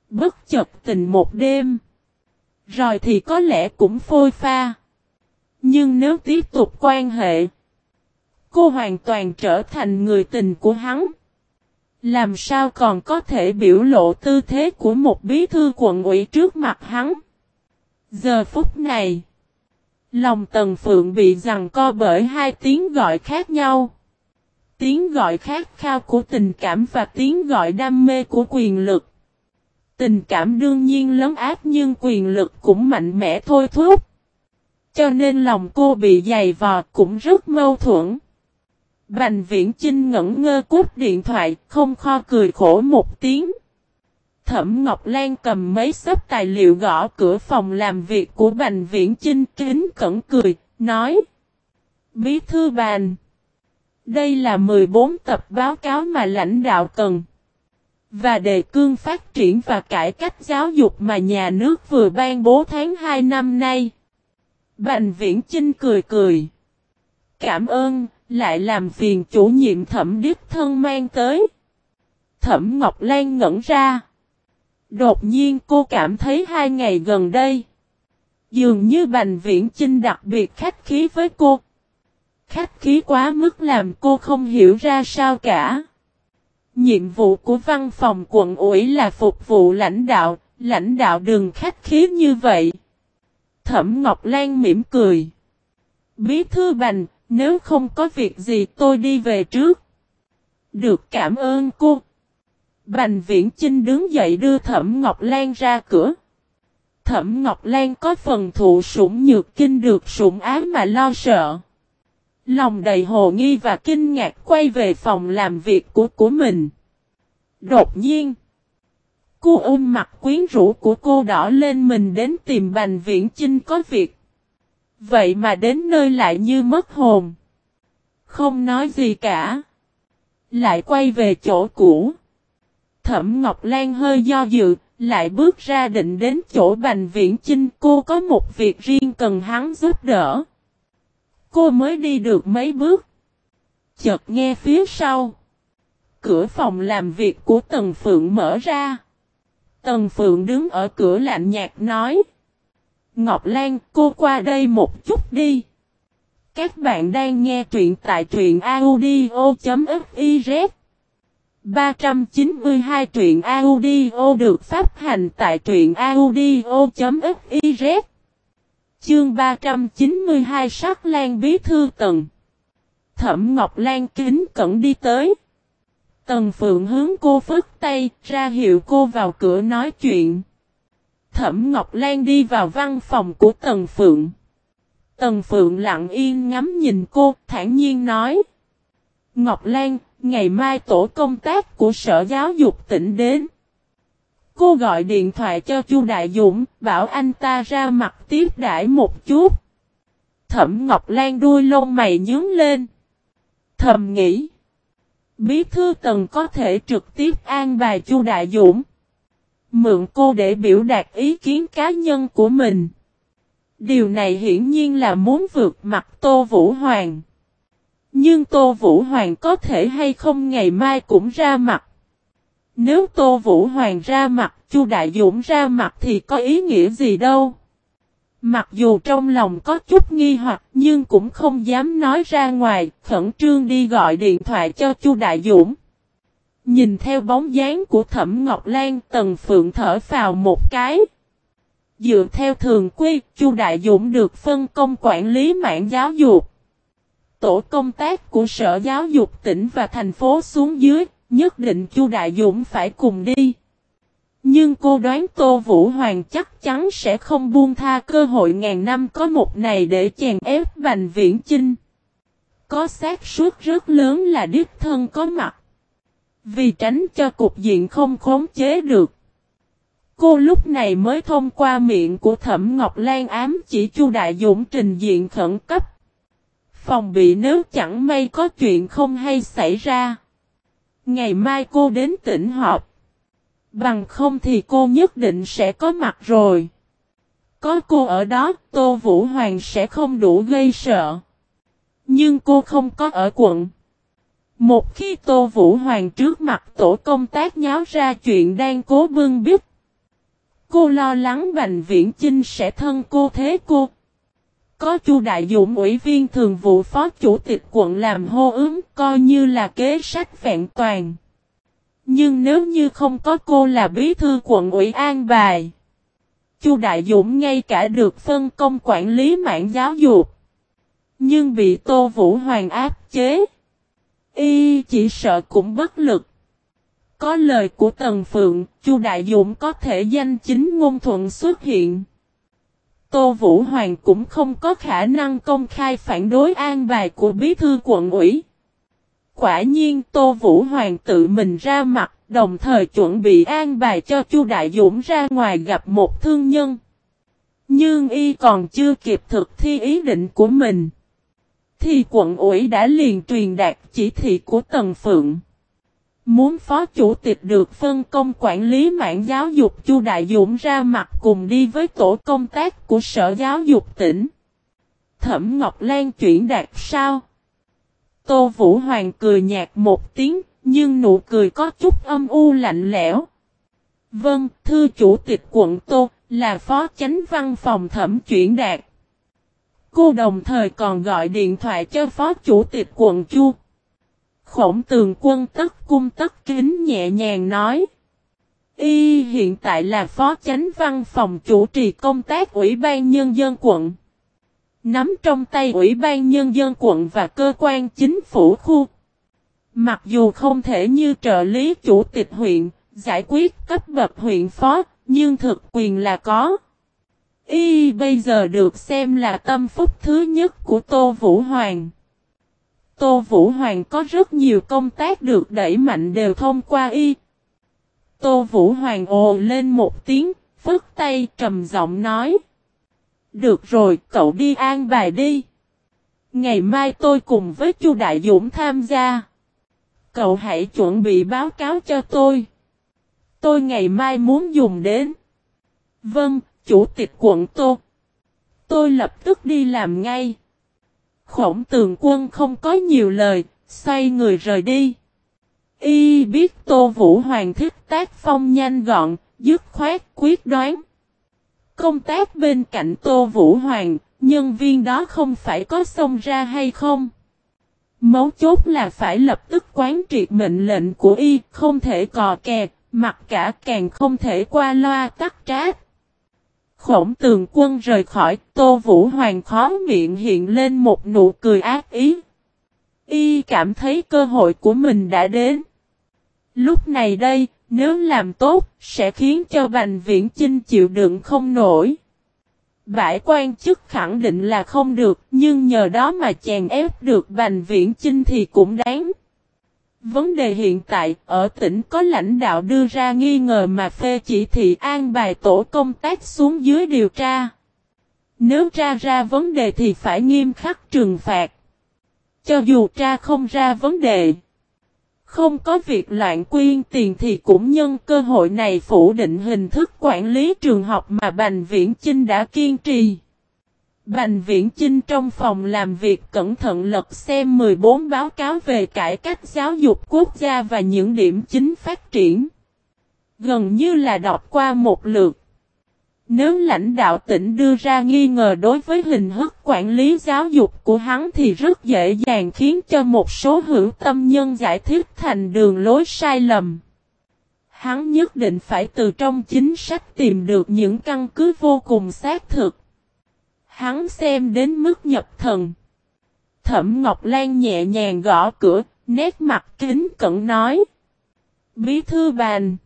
Bất chợt tình một đêm. Rồi thì có lẽ cũng phôi pha. Nhưng nếu tiếp tục quan hệ. Cô hoàn toàn trở thành người tình của hắn. Làm sao còn có thể biểu lộ tư thế của một bí thư quận ủy trước mặt hắn. Giờ phút này, lòng Tần Phượng bị rằng co bởi hai tiếng gọi khác nhau. Tiếng gọi khát khao của tình cảm và tiếng gọi đam mê của quyền lực. Tình cảm đương nhiên lớn ác nhưng quyền lực cũng mạnh mẽ thôi thúc. Cho nên lòng cô bị dày vò cũng rất mâu thuẫn. Bành viễn Chinh ngẩn ngơ cút điện thoại, không kho cười khổ một tiếng. Thẩm Ngọc Lan cầm mấy sấp tài liệu gõ cửa phòng làm việc của Bành Viễn Chinh kính cẩn cười, nói. Bí thư bàn. Đây là 14 tập báo cáo mà lãnh đạo cần. Và đề cương phát triển và cải cách giáo dục mà nhà nước vừa ban bố tháng 2 năm nay. Bành Viễn Chinh cười cười. Cảm ơn, lại làm phiền chủ nhiệm thẩm điếp thân mang tới. Thẩm Ngọc Lan ngẩn ra. Đột nhiên cô cảm thấy hai ngày gần đây. Dường như Bành Viễn Chinh đặc biệt khách khí với cô. Khách khí quá mức làm cô không hiểu ra sao cả. Nhiệm vụ của văn phòng quận ủy là phục vụ lãnh đạo, lãnh đạo đừng khách khí như vậy. Thẩm Ngọc Lan mỉm cười. Bí thư bành, nếu không có việc gì tôi đi về trước. Được cảm ơn cô. Bành Viễn Chinh đứng dậy đưa Thẩm Ngọc Lan ra cửa. Thẩm Ngọc Lan có phần thụ sủng nhược kinh được sủng ái mà lo sợ. Lòng đầy hồ nghi và kinh ngạc quay về phòng làm việc của của mình. Đột nhiên, cô ôm mặt quyến rũ của cô đỏ lên mình đến tìm Bành Viễn Chinh có việc. Vậy mà đến nơi lại như mất hồn. Không nói gì cả. Lại quay về chỗ cũ. Thẩm Ngọc Lan hơi do dự, lại bước ra định đến chỗ Bành Viễn Chinh. Cô có một việc riêng cần hắn giúp đỡ. Cô mới đi được mấy bước. Chợt nghe phía sau. Cửa phòng làm việc của Tần Phượng mở ra. Tần Phượng đứng ở cửa lạnh nhạt nói. Ngọc Lan, cô qua đây một chút đi. Các bạn đang nghe truyện tại truyện audio.fif 392 truyện audio được phát hành tại truyện audio.fiz Chương 392 sắc lan bí thư tần Thẩm Ngọc Lan kính cẩn đi tới. Tần Phượng hướng cô phức tay ra hiệu cô vào cửa nói chuyện. Thẩm Ngọc Lan đi vào văn phòng của Tần Phượng. Tần Phượng lặng yên ngắm nhìn cô, thản nhiên nói. Ngọc Lan, ngày mai tổ công tác của Sở Giáo dục tỉnh đến. Cô gọi điện thoại cho Chu Đại Dũng, bảo anh ta ra mặt tiếp đãi một chút. Thẩm Ngọc Lan đuôi lông mày nhướng lên. Thầm nghĩ. Bí thư tần có thể trực tiếp an bài Chu Đại Dũng. Mượn cô để biểu đạt ý kiến cá nhân của mình. Điều này hiển nhiên là muốn vượt mặt Tô Vũ Hoàng. Nhưng Tô Vũ Hoàng có thể hay không ngày mai cũng ra mặt. Nếu Tô Vũ Hoàng ra mặt, Chu Đại Dũng ra mặt thì có ý nghĩa gì đâu. Mặc dù trong lòng có chút nghi hoặc nhưng cũng không dám nói ra ngoài, khẩn trương đi gọi điện thoại cho Chu Đại Dũng. Nhìn theo bóng dáng của Thẩm Ngọc Lan, Tần Phượng thở vào một cái. Dựa theo thường quy, Chu Đại Dũng được phân công quản lý mạng giáo dục. Tổ công tác của Sở Giáo dục tỉnh và thành phố xuống dưới, nhất định Chu Đại Dũng phải cùng đi. Nhưng cô đoán Tô Vũ Hoàng chắc chắn sẽ không buông tha cơ hội ngàn năm có một này để chèn ép Bành Viễn Chinh. Có xác suất rất lớn là đích thân có mặt. Vì tránh cho cục diện không khống chế được. Cô lúc này mới thông qua miệng của Thẩm Ngọc Lan ám chỉ Chu Đại Dũng trình diện khẩn cấp. Phòng bị nếu chẳng may có chuyện không hay xảy ra. Ngày mai cô đến tỉnh họp. Bằng không thì cô nhất định sẽ có mặt rồi. Có cô ở đó, Tô Vũ Hoàng sẽ không đủ gây sợ. Nhưng cô không có ở quận. Một khi Tô Vũ Hoàng trước mặt tổ công tác nháo ra chuyện đang cố bưng biết. Cô lo lắng Bành Viễn Chinh sẽ thân cô thế cô. Có Chu Đại Dũng ủy viên thường vụ phó chủ tịch quận làm hô ứng coi như là kế sách vẹn toàn. Nhưng nếu như không có cô là bí thư quận ủy an bài. Chu Đại Dũng ngay cả được phân công quản lý mạng giáo dục. Nhưng bị Tô Vũ Hoàng áp chế. Y chỉ sợ cũng bất lực. Có lời của Tần Phượng, Chu Đại Dũng có thể danh chính ngôn thuận xuất hiện. Tô Vũ Hoàng cũng không có khả năng công khai phản đối an bài của bí thư quận ủy. Quả nhiên Tô Vũ Hoàng tự mình ra mặt, đồng thời chuẩn bị an bài cho Chu Đại Dũng ra ngoài gặp một thương nhân. Nhưng y còn chưa kịp thực thi ý định của mình. Thì quận ủy đã liền truyền đạt chỉ thị của Tần Phượng. Muốn phó chủ tịch được phân công quản lý mạng giáo dục Chu Đại Dũng ra mặt cùng đi với tổ công tác của Sở Giáo dục tỉnh. Thẩm Ngọc Lan chuyển đạt sao? Tô Vũ Hoàng cười nhạt một tiếng, nhưng nụ cười có chút âm u lạnh lẽo. Vâng, thư chủ tịch quận Tô, là phó chánh văn phòng thẩm chuyển đạt. Cô đồng thời còn gọi điện thoại cho phó chủ tịch quận Chu. Khổng tường quân tất cung tất kính nhẹ nhàng nói. Y hiện tại là phó chánh văn phòng chủ trì công tác Ủy ban Nhân dân quận. Nắm trong tay Ủy ban Nhân dân quận và cơ quan chính phủ khu. Mặc dù không thể như trợ lý chủ tịch huyện, giải quyết cấp bậc huyện phó, nhưng thực quyền là có. Y bây giờ được xem là tâm phúc thứ nhất của Tô Vũ Hoàng. Tô Vũ Hoàng có rất nhiều công tác được đẩy mạnh đều thông qua Y. Tô Vũ Hoàng ồ lên một tiếng, phức tay trầm giọng nói. Được rồi, cậu đi an bài đi. Ngày mai tôi cùng với Chu Đại Dũng tham gia. Cậu hãy chuẩn bị báo cáo cho tôi. Tôi ngày mai muốn dùng đến. Vâng, chủ tịch quận Tô. Tôi lập tức đi làm ngay. Khổng tường quân không có nhiều lời, xoay người rời đi. Y biết Tô Vũ Hoàng thích tác phong nhanh gọn, dứt khoát quyết đoán. Công tác bên cạnh Tô Vũ Hoàng, nhân viên đó không phải có xông ra hay không? Mấu chốt là phải lập tức quán triệt mệnh lệnh của y, không thể cò kẹt, mặc cả càng không thể qua loa tắt trát. Khổng tường quân rời khỏi, Tô Vũ Hoàng khó miệng hiện lên một nụ cười ác ý. Y cảm thấy cơ hội của mình đã đến. Lúc này đây, nếu làm tốt, sẽ khiến cho Bành Viễn Chinh chịu đựng không nổi. Bãi quan chức khẳng định là không được, nhưng nhờ đó mà chèn ép được Bành Viễn Chinh thì cũng đáng. Vấn đề hiện tại, ở tỉnh có lãnh đạo đưa ra nghi ngờ mà phê chỉ thị an bài tổ công tác xuống dưới điều tra. Nếu tra ra vấn đề thì phải nghiêm khắc trừng phạt. Cho dù tra không ra vấn đề. Không có việc loạn quyên tiền thì cũng nhân cơ hội này phủ định hình thức quản lý trường học mà Bành Viễn Chinh đã kiên trì. Bành Viễn trinh trong phòng làm việc cẩn thận lật xem 14 báo cáo về cải cách giáo dục quốc gia và những điểm chính phát triển. Gần như là đọc qua một lượt. Nếu lãnh đạo tỉnh đưa ra nghi ngờ đối với hình thức quản lý giáo dục của hắn thì rất dễ dàng khiến cho một số hữu tâm nhân giải thích thành đường lối sai lầm. Hắn nhất định phải từ trong chính sách tìm được những căn cứ vô cùng xác thực. Hắn xem đến mức nhập thần. Thẩm Ngọc Lan nhẹ nhàng gõ cửa, nét mặt kính cẩn nói. Bí thư bàn.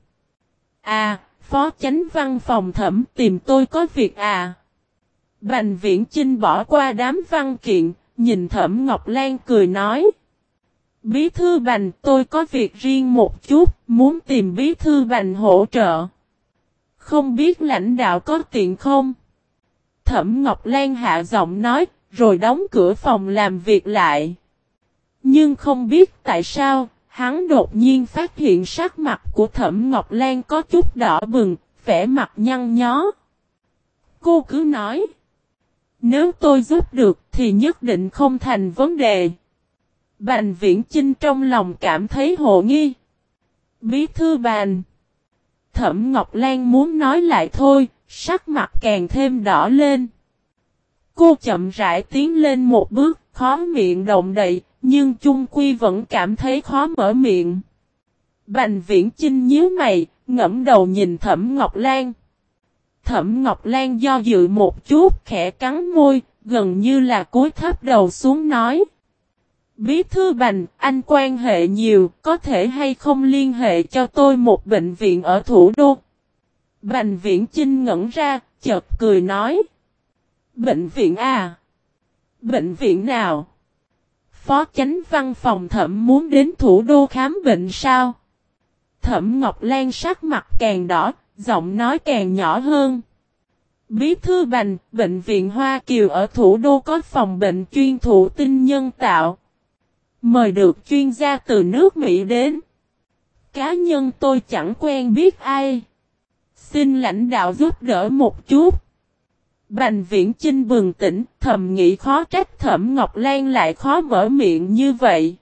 À, phó chánh văn phòng thẩm tìm tôi có việc à. Bành viễn Trinh bỏ qua đám văn kiện, nhìn thẩm Ngọc Lan cười nói. Bí thư bành tôi có việc riêng một chút, muốn tìm bí thư bành hỗ trợ. Không biết lãnh đạo có tiện không? Thẩm Ngọc Lan hạ giọng nói, rồi đóng cửa phòng làm việc lại. Nhưng không biết tại sao, hắn đột nhiên phát hiện sắc mặt của Thẩm Ngọc Lan có chút đỏ bừng, vẻ mặt nhăn nhó. Cô cứ nói, nếu tôi giúp được thì nhất định không thành vấn đề. Bành viễn Chinh trong lòng cảm thấy hồ nghi. Bí thư bàn. Thẩm Ngọc Lan muốn nói lại thôi, Sắc mặt càng thêm đỏ lên. Cô chậm rãi tiến lên một bước, khó miệng động đậy, nhưng chung quy vẫn cảm thấy khó mở miệng. Bành viễn chinh nhíu mày, ngẫm đầu nhìn Thẩm Ngọc Lan. Thẩm Ngọc Lan do dự một chút, khẽ cắn môi, gần như là cúi thấp đầu xuống nói. Bí thư bành, anh quan hệ nhiều, có thể hay không liên hệ cho tôi một bệnh viện ở thủ đô, Bành viễn Chinh ngẩn ra, chợt cười nói. Bệnh viện à? Bệnh viện nào? Phó chánh văn phòng thẩm muốn đến thủ đô khám bệnh sao? Thẩm Ngọc Lan sắc mặt càng đỏ, giọng nói càng nhỏ hơn. Bí thư bành, bệnh viện Hoa Kiều ở thủ đô có phòng bệnh chuyên thụ tinh nhân tạo. Mời được chuyên gia từ nước Mỹ đến. Cá nhân tôi chẳng quen biết ai. Xin lãnh đạo giúp đỡ một chút. Bành viễn Trinh bừng tỉnh, thầm nghĩ khó trách thẩm Ngọc Lan lại khó mở miệng như vậy.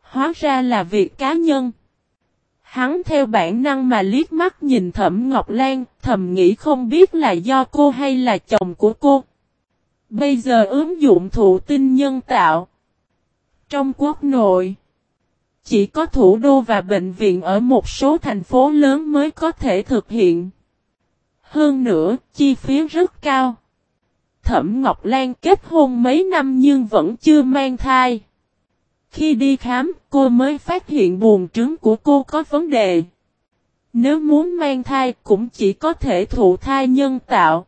Hóa ra là việc cá nhân. Hắn theo bản năng mà liếc mắt nhìn thẩm Ngọc Lan, thầm nghĩ không biết là do cô hay là chồng của cô. Bây giờ ứng dụng thụ tinh nhân tạo. Trong quốc nội, chỉ có thủ đô và bệnh viện ở một số thành phố lớn mới có thể thực hiện. Hơn nữa, chi phí rất cao. Thẩm Ngọc Lan kết hôn mấy năm nhưng vẫn chưa mang thai. Khi đi khám, cô mới phát hiện buồn trứng của cô có vấn đề. Nếu muốn mang thai cũng chỉ có thể thụ thai nhân tạo.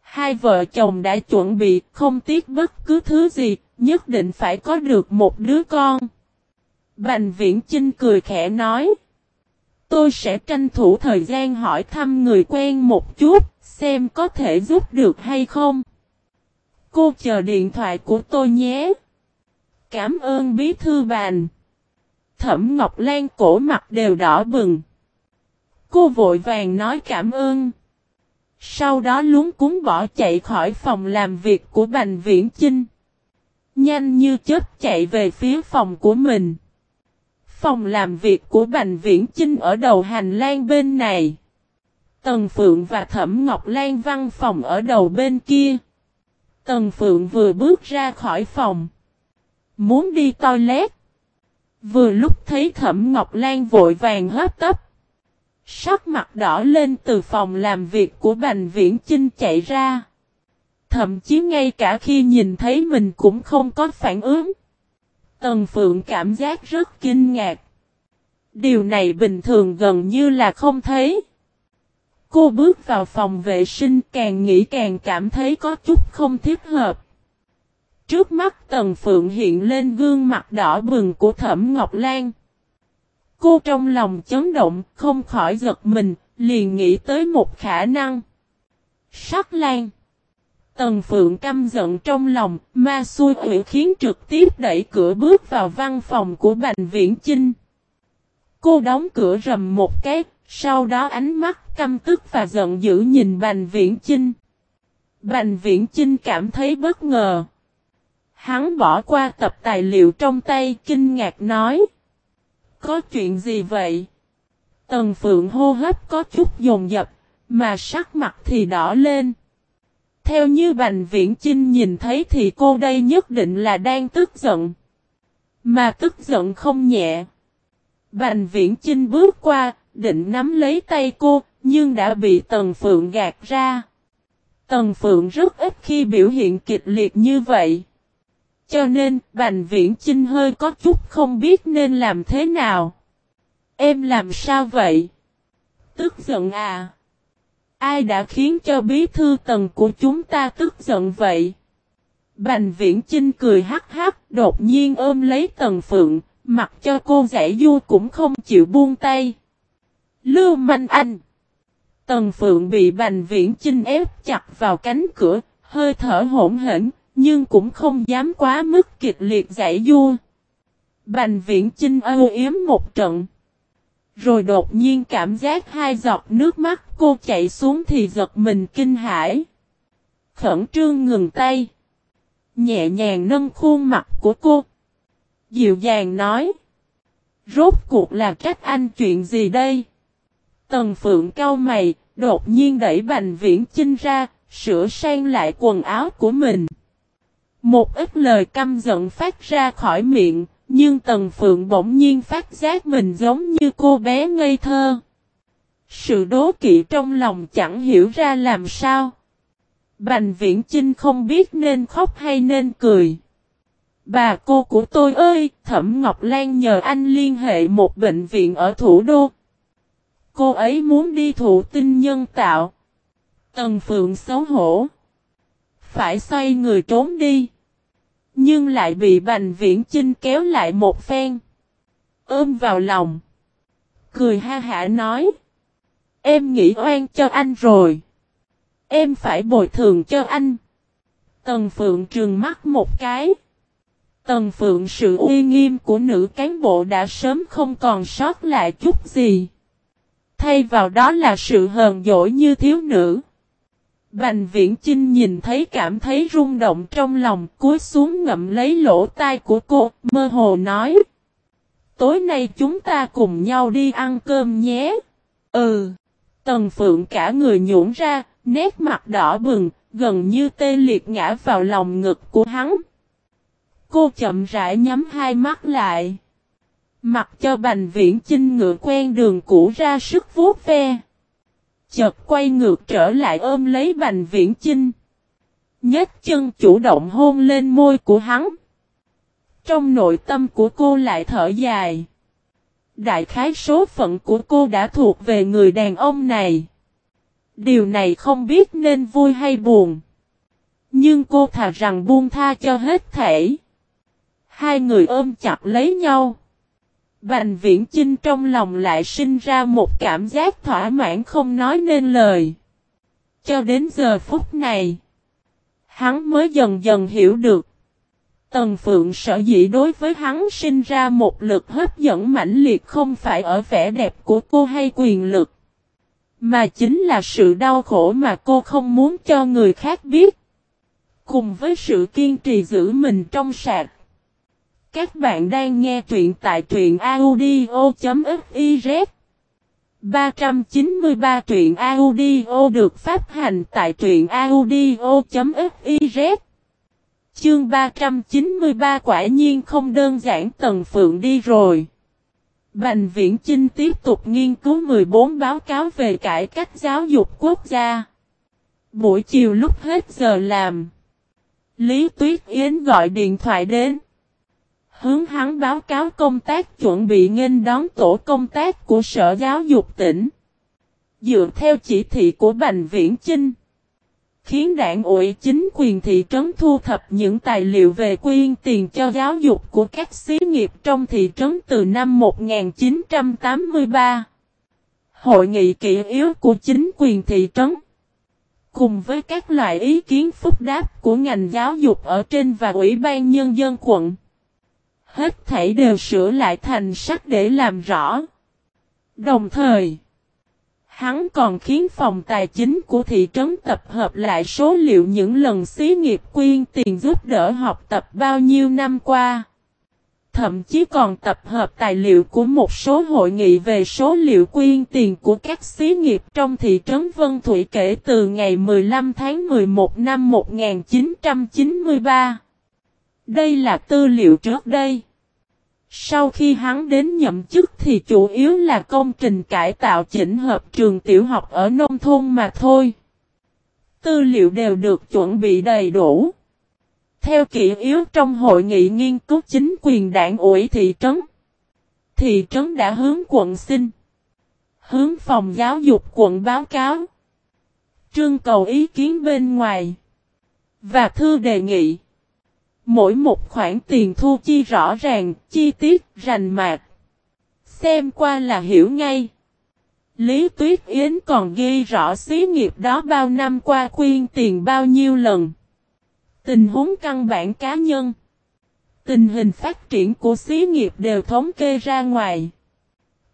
Hai vợ chồng đã chuẩn bị không tiếc bất cứ thứ gì, nhất định phải có được một đứa con. Bành viễn Chinh cười khẽ nói. Tôi sẽ tranh thủ thời gian hỏi thăm người quen một chút, xem có thể giúp được hay không. Cô chờ điện thoại của tôi nhé. Cảm ơn bí thư bàn. Thẩm Ngọc Lan cổ mặt đều đỏ bừng. Cô vội vàng nói cảm ơn. Sau đó luống cúng bỏ chạy khỏi phòng làm việc của Bành Viễn Chinh. Nhanh như chết chạy về phía phòng của mình. Phòng làm việc của Bành Viễn Chinh ở đầu hành lang bên này. Tần Phượng và Thẩm Ngọc Lan văn phòng ở đầu bên kia. Tần Phượng vừa bước ra khỏi phòng. Muốn đi toilet. Vừa lúc thấy Thẩm Ngọc Lan vội vàng hấp tấp. Sắc mặt đỏ lên từ phòng làm việc của Bành Viễn Chinh chạy ra. Thậm chí ngay cả khi nhìn thấy mình cũng không có phản ứng. Tần Phượng cảm giác rất kinh ngạc. Điều này bình thường gần như là không thấy. Cô bước vào phòng vệ sinh càng nghĩ càng cảm thấy có chút không thích hợp. Trước mắt Tần Phượng hiện lên gương mặt đỏ bừng của Thẩm Ngọc Lan. Cô trong lòng chấn động, không khỏi giật mình, liền nghĩ tới một khả năng. Sắc Lan Tần Phượng căm giận trong lòng, ma xui quỷ khiến trực tiếp đẩy cửa bước vào văn phòng của Bành Viễn Chinh. Cô đóng cửa rầm một cái, sau đó ánh mắt căm tức và giận dữ nhìn Bành Viễn Chinh. Bành Viễn Chinh cảm thấy bất ngờ. Hắn bỏ qua tập tài liệu trong tay kinh ngạc nói. Có chuyện gì vậy? Tần Phượng hô hấp có chút dồn dập, mà sắc mặt thì đỏ lên. Theo như Bành Viễn Chinh nhìn thấy thì cô đây nhất định là đang tức giận. Mà tức giận không nhẹ. Bành Viễn Chinh bước qua, định nắm lấy tay cô, nhưng đã bị Tần Phượng gạt ra. Tần Phượng rất ít khi biểu hiện kịch liệt như vậy. Cho nên, Bành Viễn Chinh hơi có chút không biết nên làm thế nào. Em làm sao vậy? Tức giận à? Ai đã khiến cho bí thư tần của chúng ta tức giận vậy? Bành viễn Trinh cười hắc hắc, đột nhiên ôm lấy tần phượng, mặc cho cô giải du cũng không chịu buông tay. Lưu manh anh! Tần phượng bị bành viễn Trinh ép chặt vào cánh cửa, hơi thở hỗn hển, nhưng cũng không dám quá mức kịch liệt giải du. Bành viễn Trinh âu yếm một trận. Rồi đột nhiên cảm giác hai giọt nước mắt cô chạy xuống thì giật mình kinh hãi. Khẩn trương ngừng tay. Nhẹ nhàng nâng khuôn mặt của cô. Dịu dàng nói. Rốt cuộc là trách anh chuyện gì đây? Tần Phượng cau mày, đột nhiên đẩy Bành Viễn Chinh ra, sửa sang lại quần áo của mình. Một ít lời căm giận phát ra khỏi miệng, nhưng Tần Phượng bỗng nhiên phát giác mình giống như cô bé ngây thơ. Sự đố kỵ trong lòng chẳng hiểu ra làm sao. Bành viễn Trinh không biết nên khóc hay nên cười. Bà cô của tôi ơi, Thẩm Ngọc Lan nhờ anh liên hệ một bệnh viện ở thủ đô. Cô ấy muốn đi thụ tinh nhân tạo. Tần Phượng xấu hổ. Phải xoay người trốn đi. Nhưng lại bị Bành Viễn Chinh kéo lại một phen. Ôm vào lòng. Cười ha hả nói. Em nghĩ oan cho anh rồi. Em phải bồi thường cho anh. Tần Phượng trừng mắt một cái. Tần Phượng sự uy nghiêm của nữ cán bộ đã sớm không còn sót lại chút gì. Thay vào đó là sự hờn dỗi như thiếu nữ. Bành viễn Trinh nhìn thấy cảm thấy rung động trong lòng cúi xuống ngậm lấy lỗ tai của cô, mơ hồ nói. Tối nay chúng ta cùng nhau đi ăn cơm nhé. Ừ. Tần Phượng cả người nhũn ra, nét mặt đỏ bừng, gần như tê liệt ngã vào lòng ngực của hắn. Cô chậm rãi nhắm hai mắt lại. Mặc cho Bành Viễn Chinh ngựa quen đường cũ ra sức vuốt ve. Chợt quay ngược trở lại ôm lấy Bành Viễn Chinh. nhét chân chủ động hôn lên môi của hắn. Trong nội tâm của cô lại thở dài. Đại khái số phận của cô đã thuộc về người đàn ông này. Điều này không biết nên vui hay buồn. Nhưng cô thà rằng buông tha cho hết thể. Hai người ôm chặt lấy nhau. Bành viễn chinh trong lòng lại sinh ra một cảm giác thỏa mãn không nói nên lời. Cho đến giờ phút này, hắn mới dần dần hiểu được. Tần Phượng sở dĩ đối với hắn sinh ra một lực hấp dẫn mãnh liệt không phải ở vẻ đẹp của cô hay quyền lực. Mà chính là sự đau khổ mà cô không muốn cho người khác biết. Cùng với sự kiên trì giữ mình trong sạch các bạn đang nghe truyện tại truyện audio.fiz 393 truyện audio được phát hành tại truyện audio.fiz Chương 393 quả nhiên không đơn giản, Tần Phượng đi rồi. Bành Viễn Chinh tiếp tục nghiên cứu 14 báo cáo về cải cách giáo dục quốc gia. Buổi chiều lúc hết giờ làm. Lý Tuyết Yến gọi điện thoại đến. Hướng hắn báo cáo công tác chuẩn bị nghênh đón tổ công tác của Sở Giáo dục tỉnh. Dựa theo chỉ thị của Bành Viễn Chinh, khiến đảng ủy chính quyền thị trấn thu thập những tài liệu về quyên tiền cho giáo dục của các xí nghiệp trong thị trấn từ năm 1983. Hội nghị kỷ yếu của chính quyền thị trấn, cùng với các loại ý kiến phúc đáp của ngành giáo dục ở trên và Ủy ban Nhân dân quận. Hết thảy đều sửa lại thành sắc để làm rõ. Đồng thời, Hắn còn khiến phòng tài chính của thị trấn tập hợp lại số liệu những lần xí nghiệp quyên tiền giúp đỡ học tập bao nhiêu năm qua. Thậm chí còn tập hợp tài liệu của một số hội nghị về số liệu quyên tiền của các xí nghiệp trong thị trấn Vân Thủy kể từ ngày 15 tháng 11 năm 1993. Đây là tư liệu trước đây. Sau khi hắn đến nhậm chức thì chủ yếu là công trình cải tạo chỉnh hợp trường tiểu học ở nông thôn mà thôi. Tư liệu đều được chuẩn bị đầy đủ. Theo kỷ yếu trong hội nghị nghiên cứu chính quyền đảng ủy thị trấn. Thị trấn đã hướng quận xin. Hướng phòng giáo dục quận báo cáo. Trương cầu ý kiến bên ngoài. Và thư đề nghị. Mỗi một khoản tiền thu chi rõ ràng, chi tiết, rành mạc. Xem qua là hiểu ngay. Lý Tuyết Yến còn ghi rõ xí nghiệp đó bao năm qua quyên tiền bao nhiêu lần. Tình huống căn bản cá nhân. Tình hình phát triển của xí nghiệp đều thống kê ra ngoài.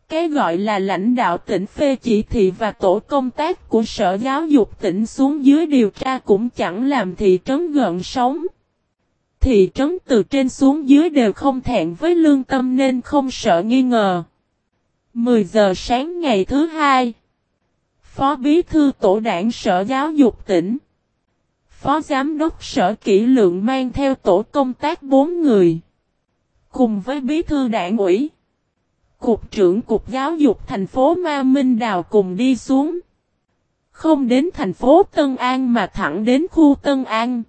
Cái gọi là lãnh đạo tỉnh phê chỉ thị và tổ công tác của Sở Giáo dục tỉnh xuống dưới điều tra cũng chẳng làm thị trấn gợn sống thị trấn từ trên xuống dưới đều không thẹn với lương tâm nên không sợ nghi ngờ. 10 giờ sáng ngày thứ hai, Phó Bí Thư Tổ đảng Sở Giáo dục tỉnh, Phó Giám đốc Sở Kỷ Lượng mang theo tổ công tác 4 người, cùng với Bí Thư đảng ủy, Cục trưởng Cục Giáo dục thành phố Ma Minh Đào cùng đi xuống. Không đến thành phố Tân An mà thẳng đến khu Tân An.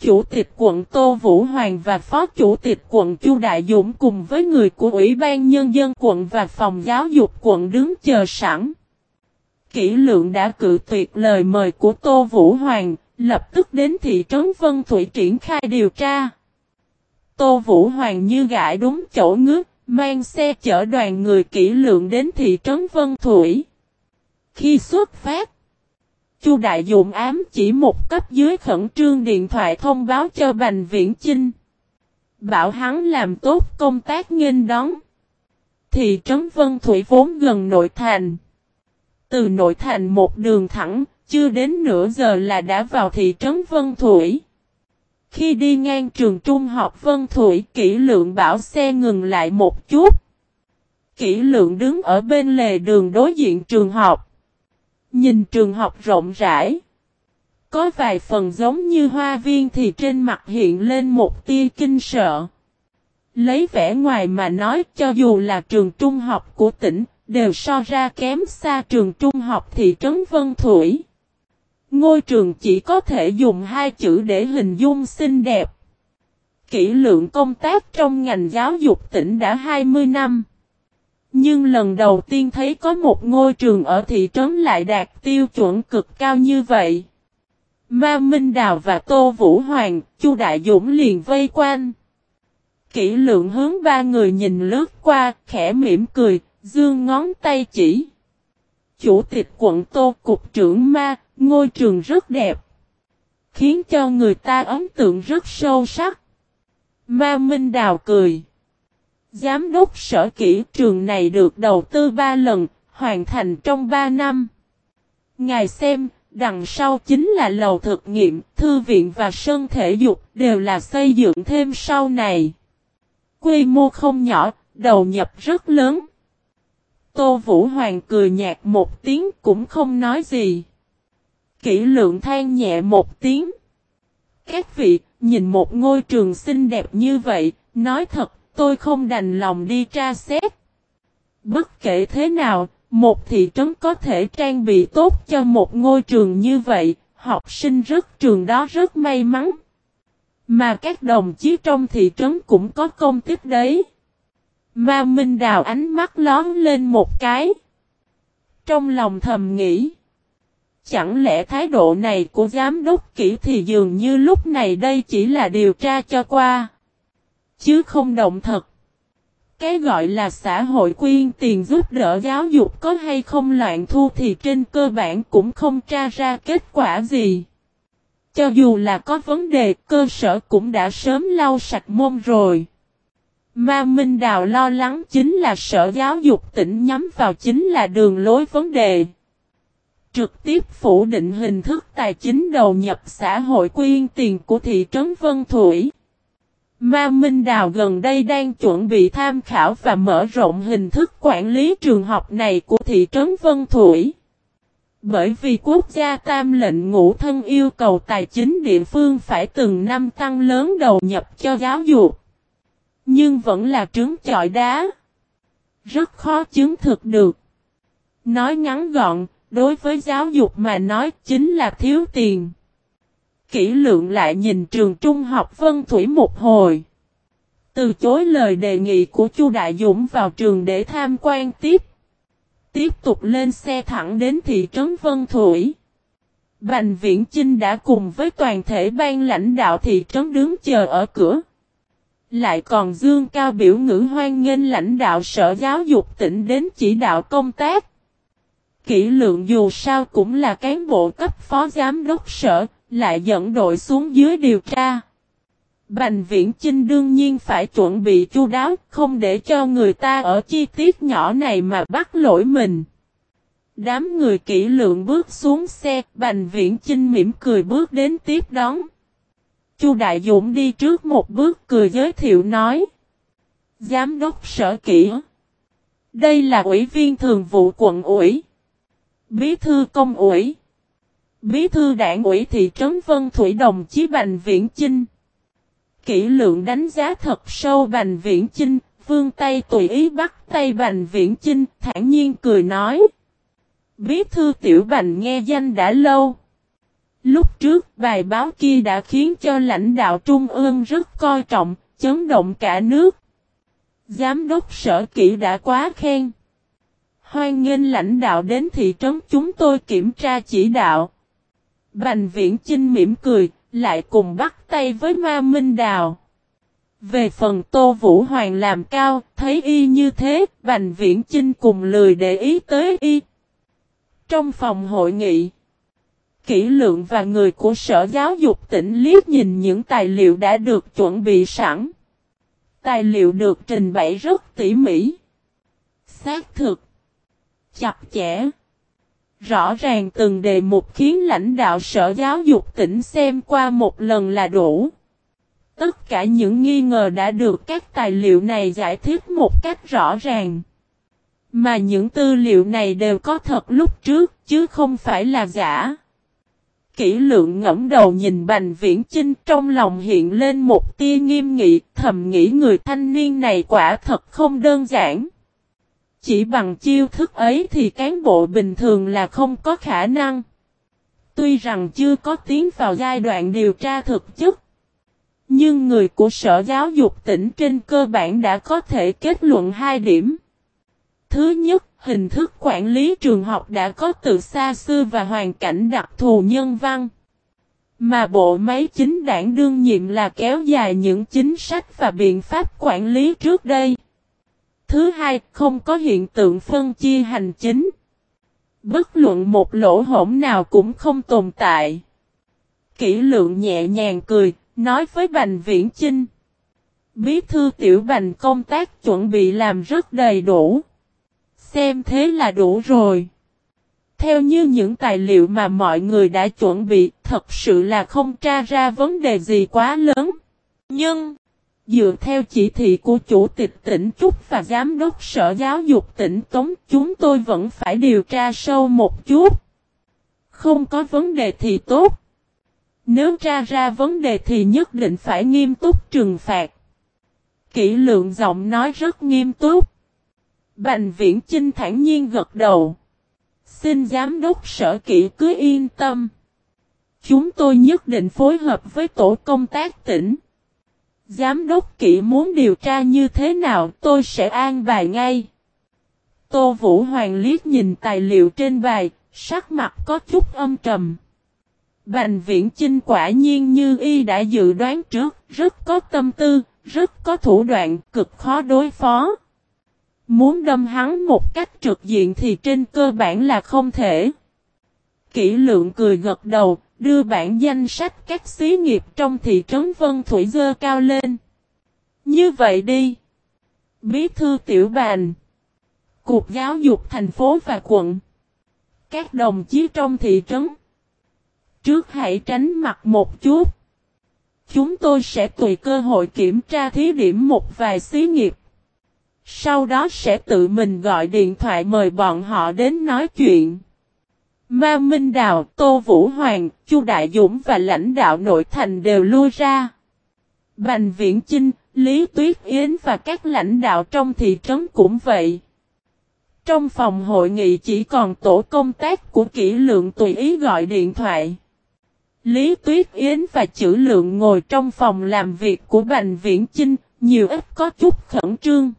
Chủ tịch quận Tô Vũ Hoàng và Phó Chủ tịch quận Chu Đại Dũng cùng với người của Ủy ban Nhân dân quận và Phòng Giáo dục quận đứng chờ sẵn. Kỷ lượng đã cự tuyệt lời mời của Tô Vũ Hoàng, lập tức đến thị trấn Vân Thủy triển khai điều tra. Tô Vũ Hoàng như gãi đúng chỗ ngước, mang xe chở đoàn người kỷ lượng đến thị trấn Vân Thủy. Khi xuất phát, Chu Đại Dụng ám chỉ một cấp dưới khẩn trương điện thoại thông báo cho Bành Viễn Chinh. Bảo hắn làm tốt công tác nghênh đón. Thị trấn Vân Thủy vốn gần nội thành. Từ nội thành một đường thẳng, chưa đến nửa giờ là đã vào thị trấn Vân Thủy. Khi đi ngang trường trung học Vân Thủy kỹ lượng bảo xe ngừng lại một chút. Kỹ lượng đứng ở bên lề đường đối diện trường học. Nhìn trường học rộng rãi. Có vài phần giống như hoa viên thì trên mặt hiện lên một tia kinh sợ. Lấy vẻ ngoài mà nói cho dù là trường trung học của tỉnh, đều so ra kém xa trường trung học thị trấn Vân Thủy. Ngôi trường chỉ có thể dùng hai chữ để hình dung xinh đẹp. Kỷ lượng công tác trong ngành giáo dục tỉnh đã 20 năm. Nhưng lần đầu tiên thấy có một ngôi trường ở thị trấn lại đạt tiêu chuẩn cực cao như vậy. Ma Minh Đào và Tô Vũ Hoàng, Chu Đại Dũng liền vây quanh. kỹ lượng hướng ba người nhìn lướt qua, khẽ mỉm cười, dương ngón tay chỉ. Chủ tịch quận Tô Cục trưởng Ma, ngôi trường rất đẹp. Khiến cho người ta ấn tượng rất sâu sắc. Ma Minh Đào cười. Giám đốc sở kỹ trường này được đầu tư 3 lần, hoàn thành trong 3 năm. Ngài xem, đằng sau chính là lầu thực nghiệm, thư viện và sân thể dục đều là xây dựng thêm sau này. Quy mô không nhỏ, đầu nhập rất lớn. Tô Vũ Hoàng cười nhạt một tiếng cũng không nói gì. Kỷ lượng than nhẹ một tiếng. Các vị, nhìn một ngôi trường xinh đẹp như vậy, nói thật, tôi không đành lòng đi tra xét. Bất kể thế nào, một thị trấn có thể trang bị tốt cho một ngôi trường như vậy, học sinh rất trường đó rất may mắn. Mà các đồng chí trong thị trấn cũng có công tích đấy. Ma Minh Đào ánh mắt lón lên một cái. Trong lòng thầm nghĩ. Chẳng lẽ thái độ này của giám đốc kỹ thì dường như lúc này đây chỉ là điều tra cho qua. Chứ không động thật. Cái gọi là xã hội quyên tiền giúp đỡ giáo dục có hay không loạn thu thì trên cơ bản cũng không tra ra kết quả gì. Cho dù là có vấn đề, cơ sở cũng đã sớm lau sạch môn rồi. Ma Minh Đào lo lắng chính là sở giáo dục tỉnh nhắm vào chính là đường lối vấn đề. Trực tiếp phủ định hình thức tài chính đầu nhập xã hội quyên tiền của thị trấn Vân Thủy. Ma Minh Đào gần đây đang chuẩn bị tham khảo và mở rộng hình thức quản lý trường học này của thị trấn Vân Thủy. Bởi vì quốc gia tam lệnh ngũ thân yêu cầu tài chính địa phương phải từng năm tăng lớn đầu nhập cho giáo dục. Nhưng vẫn là trứng chọi đá. Rất khó chứng thực được. Nói ngắn gọn, đối với giáo dục mà nói chính là thiếu tiền. Kỷ lượng lại nhìn trường trung học Vân Thủy một hồi. Từ chối lời đề nghị của Chu Đại Dũng vào trường để tham quan tiếp. Tiếp tục lên xe thẳng đến thị trấn Vân Thủy. Bành Viễn Chinh đã cùng với toàn thể ban lãnh đạo thị trấn đứng chờ ở cửa. Lại còn dương cao biểu ngữ hoan nghênh lãnh đạo sở giáo dục tỉnh đến chỉ đạo công tác. Kỷ lượng dù sao cũng là cán bộ cấp phó giám đốc sở, lại dẫn đội xuống dưới điều tra. Bành viễn Trinh đương nhiên phải chuẩn bị chu đáo, không để cho người ta ở chi tiết nhỏ này mà bắt lỗi mình. Đám người kỹ lượng bước xuống xe, Bành Viễn Chinh mỉm cười bước đến tiếp đón. Chu Đại Dũng đi trước một bước cười giới thiệu nói. Giám đốc sở kỹ. Đây là ủy viên thường vụ quận ủy. Bí thư công ủy. Bí thư đảng ủy thị trấn Vân Thủy đồng chí Bành Viễn Chinh. kỹ lượng đánh giá thật sâu Bành Viễn Chinh, vương tay tùy ý bắt tay Bành Viễn Chinh, thản nhiên cười nói. Bí thư tiểu Bành nghe danh đã lâu. Lúc trước bài báo kia đã khiến cho lãnh đạo Trung ương rất coi trọng, chấn động cả nước. Giám đốc sở kỹ đã quá khen. Hoan nghênh lãnh đạo đến thị trấn chúng tôi kiểm tra chỉ đạo. Bành viễn Chinh mỉm cười, lại cùng bắt tay với Ma Minh Đào. Về phần Tô Vũ Hoàng làm cao, thấy y như thế, Bành Viễn Chinh cùng lười để ý tới y. Trong phòng hội nghị, kỹ lượng và người của Sở Giáo dục tỉnh liếc nhìn những tài liệu đã được chuẩn bị sẵn. Tài liệu được trình bày rất tỉ mỉ, xác thực, chặt chẽ. Rõ ràng từng đề mục khiến lãnh đạo sở giáo dục tỉnh xem qua một lần là đủ. Tất cả những nghi ngờ đã được các tài liệu này giải thích một cách rõ ràng. Mà những tư liệu này đều có thật lúc trước, chứ không phải là giả. Kỷ lượng ngẫm đầu nhìn Bành Viễn Chinh trong lòng hiện lên một tia nghiêm nghị, thầm nghĩ người thanh niên này quả thật không đơn giản. Chỉ bằng chiêu thức ấy thì cán bộ bình thường là không có khả năng. Tuy rằng chưa có tiến vào giai đoạn điều tra thực chất. Nhưng người của Sở Giáo dục tỉnh trên cơ bản đã có thể kết luận hai điểm. Thứ nhất, hình thức quản lý trường học đã có từ xa xưa và hoàn cảnh đặc thù nhân văn. Mà bộ máy chính đảng đương nhiệm là kéo dài những chính sách và biện pháp quản lý trước đây. Thứ hai, không có hiện tượng phân chia hành chính. Bất luận một lỗ hổng nào cũng không tồn tại. Kỷ lượng nhẹ nhàng cười, nói với Bành Viễn Chinh. Bí thư tiểu bành công tác chuẩn bị làm rất đầy đủ. Xem thế là đủ rồi. Theo như những tài liệu mà mọi người đã chuẩn bị, thật sự là không tra ra vấn đề gì quá lớn. Nhưng, dựa theo chỉ thị của Chủ tịch tỉnh Trúc và Giám đốc Sở Giáo dục tỉnh Tống, chúng tôi vẫn phải điều tra sâu một chút. Không có vấn đề thì tốt. Nếu tra ra vấn đề thì nhất định phải nghiêm túc trừng phạt. Kỷ lượng giọng nói rất nghiêm túc. Bành viễn Trinh thản nhiên gật đầu. Xin giám đốc sở kỹ cứ yên tâm. Chúng tôi nhất định phối hợp với tổ công tác tỉnh. Giám đốc kỹ muốn điều tra như thế nào tôi sẽ an bài ngay. Tô Vũ Hoàng liếc nhìn tài liệu trên bài, sắc mặt có chút âm trầm. Bành viễn Chinh quả nhiên như y đã dự đoán trước, rất có tâm tư, rất có thủ đoạn, cực khó đối phó. Muốn đâm hắn một cách trực diện thì trên cơ bản là không thể. Kỷ lượng cười gật đầu, đưa bản danh sách các xí nghiệp trong thị trấn Vân Thủy dơ cao lên. Như vậy đi. Bí thư tiểu bàn. Cục giáo dục thành phố và quận. Các đồng chí trong thị trấn. Trước hãy tránh mặt một chút. Chúng tôi sẽ tùy cơ hội kiểm tra thí điểm một vài xí nghiệp. Sau đó sẽ tự mình gọi điện thoại mời bọn họ đến nói chuyện. Ma Minh Đào, Tô Vũ Hoàng, Chu Đại Dũng và lãnh đạo nội thành đều lui ra. Bành Viễn Chinh, Lý Tuyết Yến và các lãnh đạo trong thị trấn cũng vậy. Trong phòng hội nghị chỉ còn tổ công tác của kỹ lượng tùy ý gọi điện thoại. Lý Tuyết Yến và chữ lượng ngồi trong phòng làm việc của Bành Viễn Chinh, nhiều ít có chút khẩn trương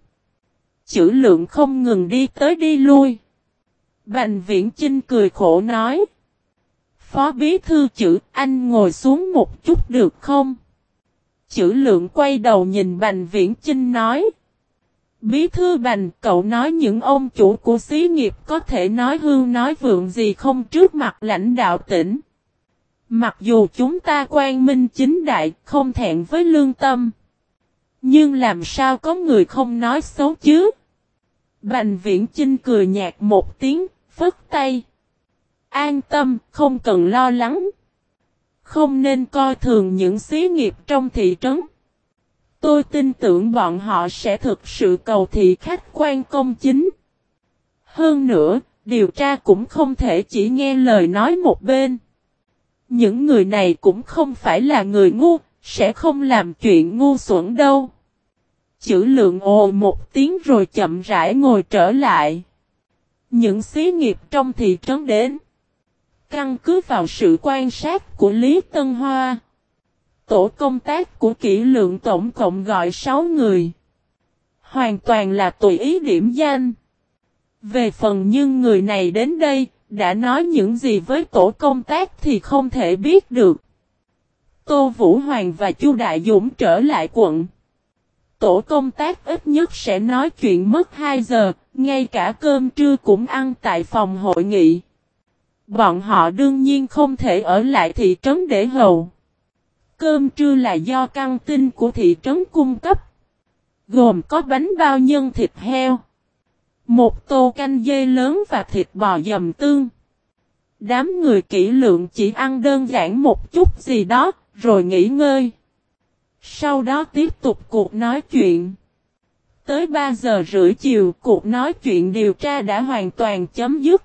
chữ lượng không ngừng đi tới đi lui. Bành viễn Trinh cười khổ nói. Phó bí thư chữ anh ngồi xuống một chút được không? Chữ lượng quay đầu nhìn bành viễn Trinh nói. Bí thư bành cậu nói những ông chủ của xí nghiệp có thể nói hương nói vượng gì không trước mặt lãnh đạo tỉnh. Mặc dù chúng ta quan minh chính đại không thẹn với lương tâm. Nhưng làm sao có người không nói xấu chứ? Bành viễn trinh cười nhạt một tiếng, phất tay. An tâm, không cần lo lắng. Không nên coi thường những xí nghiệp trong thị trấn. Tôi tin tưởng bọn họ sẽ thực sự cầu thị khách quan công chính. Hơn nữa, điều tra cũng không thể chỉ nghe lời nói một bên. Những người này cũng không phải là người ngu, sẽ không làm chuyện ngu xuẩn đâu. Chữ lượng ồ một tiếng rồi chậm rãi ngồi trở lại. Những xí nghiệp trong thị trấn đến. Căn cứ vào sự quan sát của Lý Tân Hoa. Tổ công tác của kỹ lượng tổng cộng gọi 6 người. Hoàn toàn là tùy ý điểm danh. Về phần nhưng người này đến đây, đã nói những gì với tổ công tác thì không thể biết được. Tô Vũ Hoàng và Chu Đại Dũng trở lại quận. Tổ công tác ít nhất sẽ nói chuyện mất 2 giờ, ngay cả cơm trưa cũng ăn tại phòng hội nghị. Bọn họ đương nhiên không thể ở lại thị trấn để hầu. Cơm trưa là do căng tin của thị trấn cung cấp. Gồm có bánh bao nhân thịt heo. Một tô canh dê lớn và thịt bò dầm tương. Đám người kỹ lượng chỉ ăn đơn giản một chút gì đó, rồi nghỉ ngơi. Sau đó tiếp tục cuộc nói chuyện. Tới 3 giờ rưỡi chiều, cuộc nói chuyện điều tra đã hoàn toàn chấm dứt.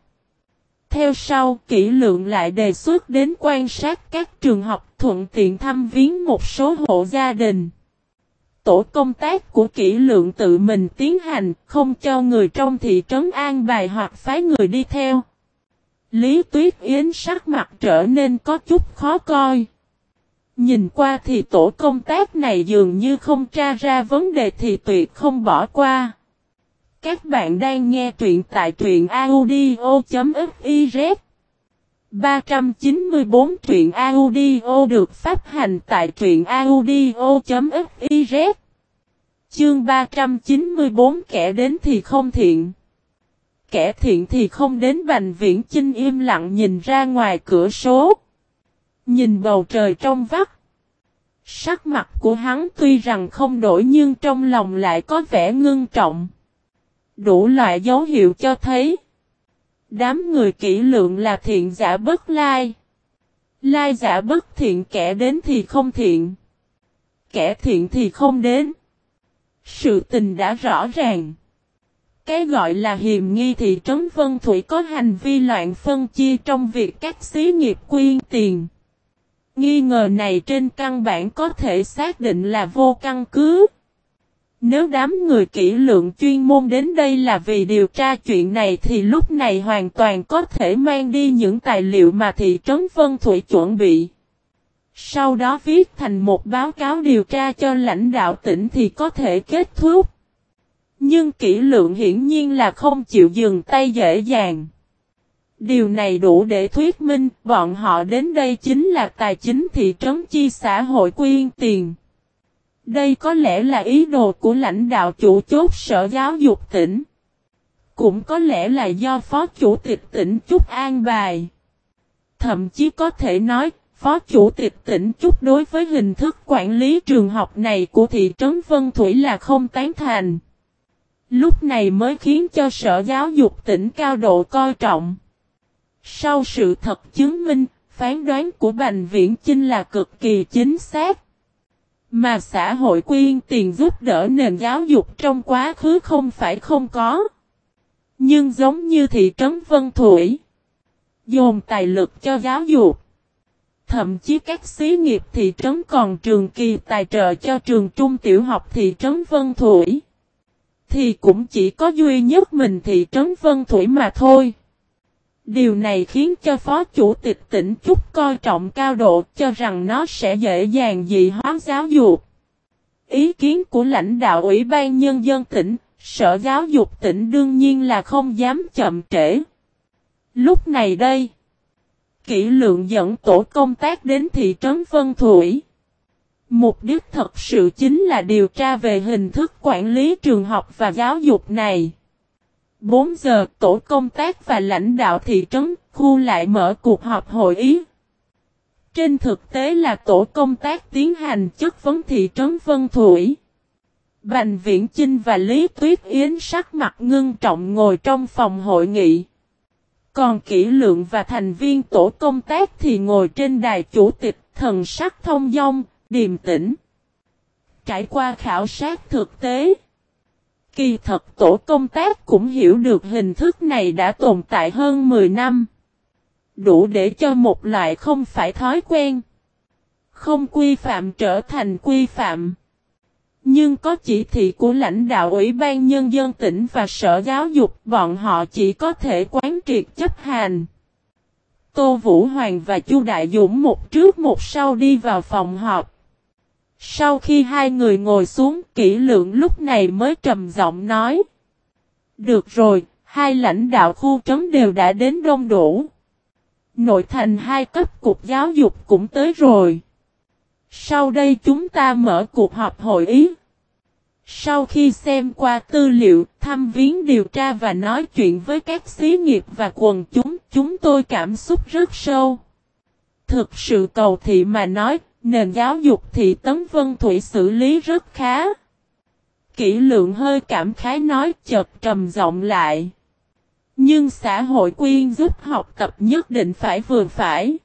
Theo sau, kỹ lượng lại đề xuất đến quan sát các trường học thuận tiện thăm viếng một số hộ gia đình. Tổ công tác của kỹ lượng tự mình tiến hành, không cho người trong thị trấn an bài hoặc phái người đi theo. Lý Tuyết Yến sắc mặt trở nên có chút khó coi. Nhìn qua thì tổ công tác này dường như không tra ra vấn đề thì tuyệt không bỏ qua. Các bạn đang nghe truyện tại truyện audio.fiz 394 truyện audio được phát hành tại truyện audio.fiz Chương 394 kẻ đến thì không thiện Kẻ thiện thì không đến Bành Viễn Chinh im lặng nhìn ra ngoài cửa số. Nhìn bầu trời trong vắt. Sắc mặt của hắn tuy rằng không đổi nhưng trong lòng lại có vẻ ngưng trọng. Đủ loại dấu hiệu cho thấy. Đám người kỹ lượng là thiện giả bất lai. Lai giả bất thiện, kẻ đến thì không thiện. Kẻ thiện thì không đến. Sự tình đã rõ ràng. Cái gọi là hiềm nghi thị trấn Vân Thủy có hành vi loạn phân chia trong việc các xí nghiệp quyên tiền. Nghi ngờ này trên căn bản có thể xác định là vô căn cứ. Nếu đám người kỹ lượng chuyên môn đến đây là vì điều tra chuyện này thì lúc này hoàn toàn có thể mang đi những tài liệu mà thị trấn Vân Thủy chuẩn bị. Sau đó viết thành một báo cáo điều tra cho lãnh đạo tỉnh thì có thể kết thúc. Nhưng kỹ lượng hiển nhiên là không chịu dừng tay dễ dàng. Điều này đủ để thuyết minh bọn họ đến đây chính là tài chính thị trấn chi xã hội quyên tiền. Đây có lẽ là ý đồ của lãnh đạo chủ chốt sở giáo dục tỉnh. Cũng có lẽ là do phó chủ tịch tỉnh Trúc An bài. Thậm chí có thể nói, phó chủ tịch tỉnh Trúc đối với hình thức quản lý trường học này của thị trấn Vân Thủy là không tán thành. Lúc này mới khiến cho sở giáo dục tỉnh cao độ coi trọng. Sau sự thật chứng minh, phán đoán của Bành Viễn Chinh là cực kỳ chính xác. Mà xã hội quyên tiền giúp đỡ nền giáo dục trong quá khứ không phải không có. Nhưng giống như thị trấn Vân Thủy, dồn tài lực cho giáo dục. Thậm chí các xí nghiệp thị trấn còn trường kỳ tài trợ cho trường trung tiểu học thị trấn Vân Thủy thì cũng chỉ có duy nhất mình thị trấn Vân Thủy mà thôi. Điều này khiến cho phó chủ tịch tỉnh Trúc coi trọng cao độ cho rằng nó sẽ dễ dàng dị hóa giáo dục. Ý kiến của lãnh đạo Ủy ban Nhân dân tỉnh, Sở Giáo dục tỉnh đương nhiên là không dám chậm trễ. Lúc này đây, kỹ lượng dẫn tổ công tác đến thị trấn Vân Thủy. Mục đích thật sự chính là điều tra về hình thức quản lý trường học và giáo dục này. 4 giờ tổ công tác và lãnh đạo thị trấn khu lại mở cuộc họp hội ý. Trên thực tế là tổ công tác tiến hành chất vấn thị trấn Vân Thủy. Bành Viễn Chinh và Lý Tuyết Yến sắc mặt ngưng trọng ngồi trong phòng hội nghị. Còn kỹ lượng và thành viên tổ công tác thì ngồi trên đài chủ tịch thần sắc thông dong, điềm tĩnh. Trải qua khảo sát thực tế, kỳ thật tổ công tác cũng hiểu được hình thức này đã tồn tại hơn 10 năm. Đủ để cho một loại không phải thói quen. Không quy phạm trở thành quy phạm. Nhưng có chỉ thị của lãnh đạo Ủy ban Nhân dân tỉnh và Sở Giáo dục, bọn họ chỉ có thể quán triệt chấp hành. Tô Vũ Hoàng và Chu Đại Dũng một trước một sau đi vào phòng họp. Sau khi hai người ngồi xuống kỹ lượng lúc này mới trầm giọng nói. Được rồi, hai lãnh đạo khu trấn đều đã đến đông đủ. Nội thành hai cấp cục giáo dục cũng tới rồi. Sau đây chúng ta mở cuộc họp hội ý. Sau khi xem qua tư liệu, thăm viếng điều tra và nói chuyện với các xí nghiệp và quần chúng, chúng tôi cảm xúc rất sâu. Thực sự cầu thị mà nói, Nền giáo dục thị tấn Vân Thủy xử lý rất khá. Kỷ lượng hơi cảm khái nói chợt trầm giọng lại. Nhưng xã hội quyên giúp học tập nhất định phải vừa phải.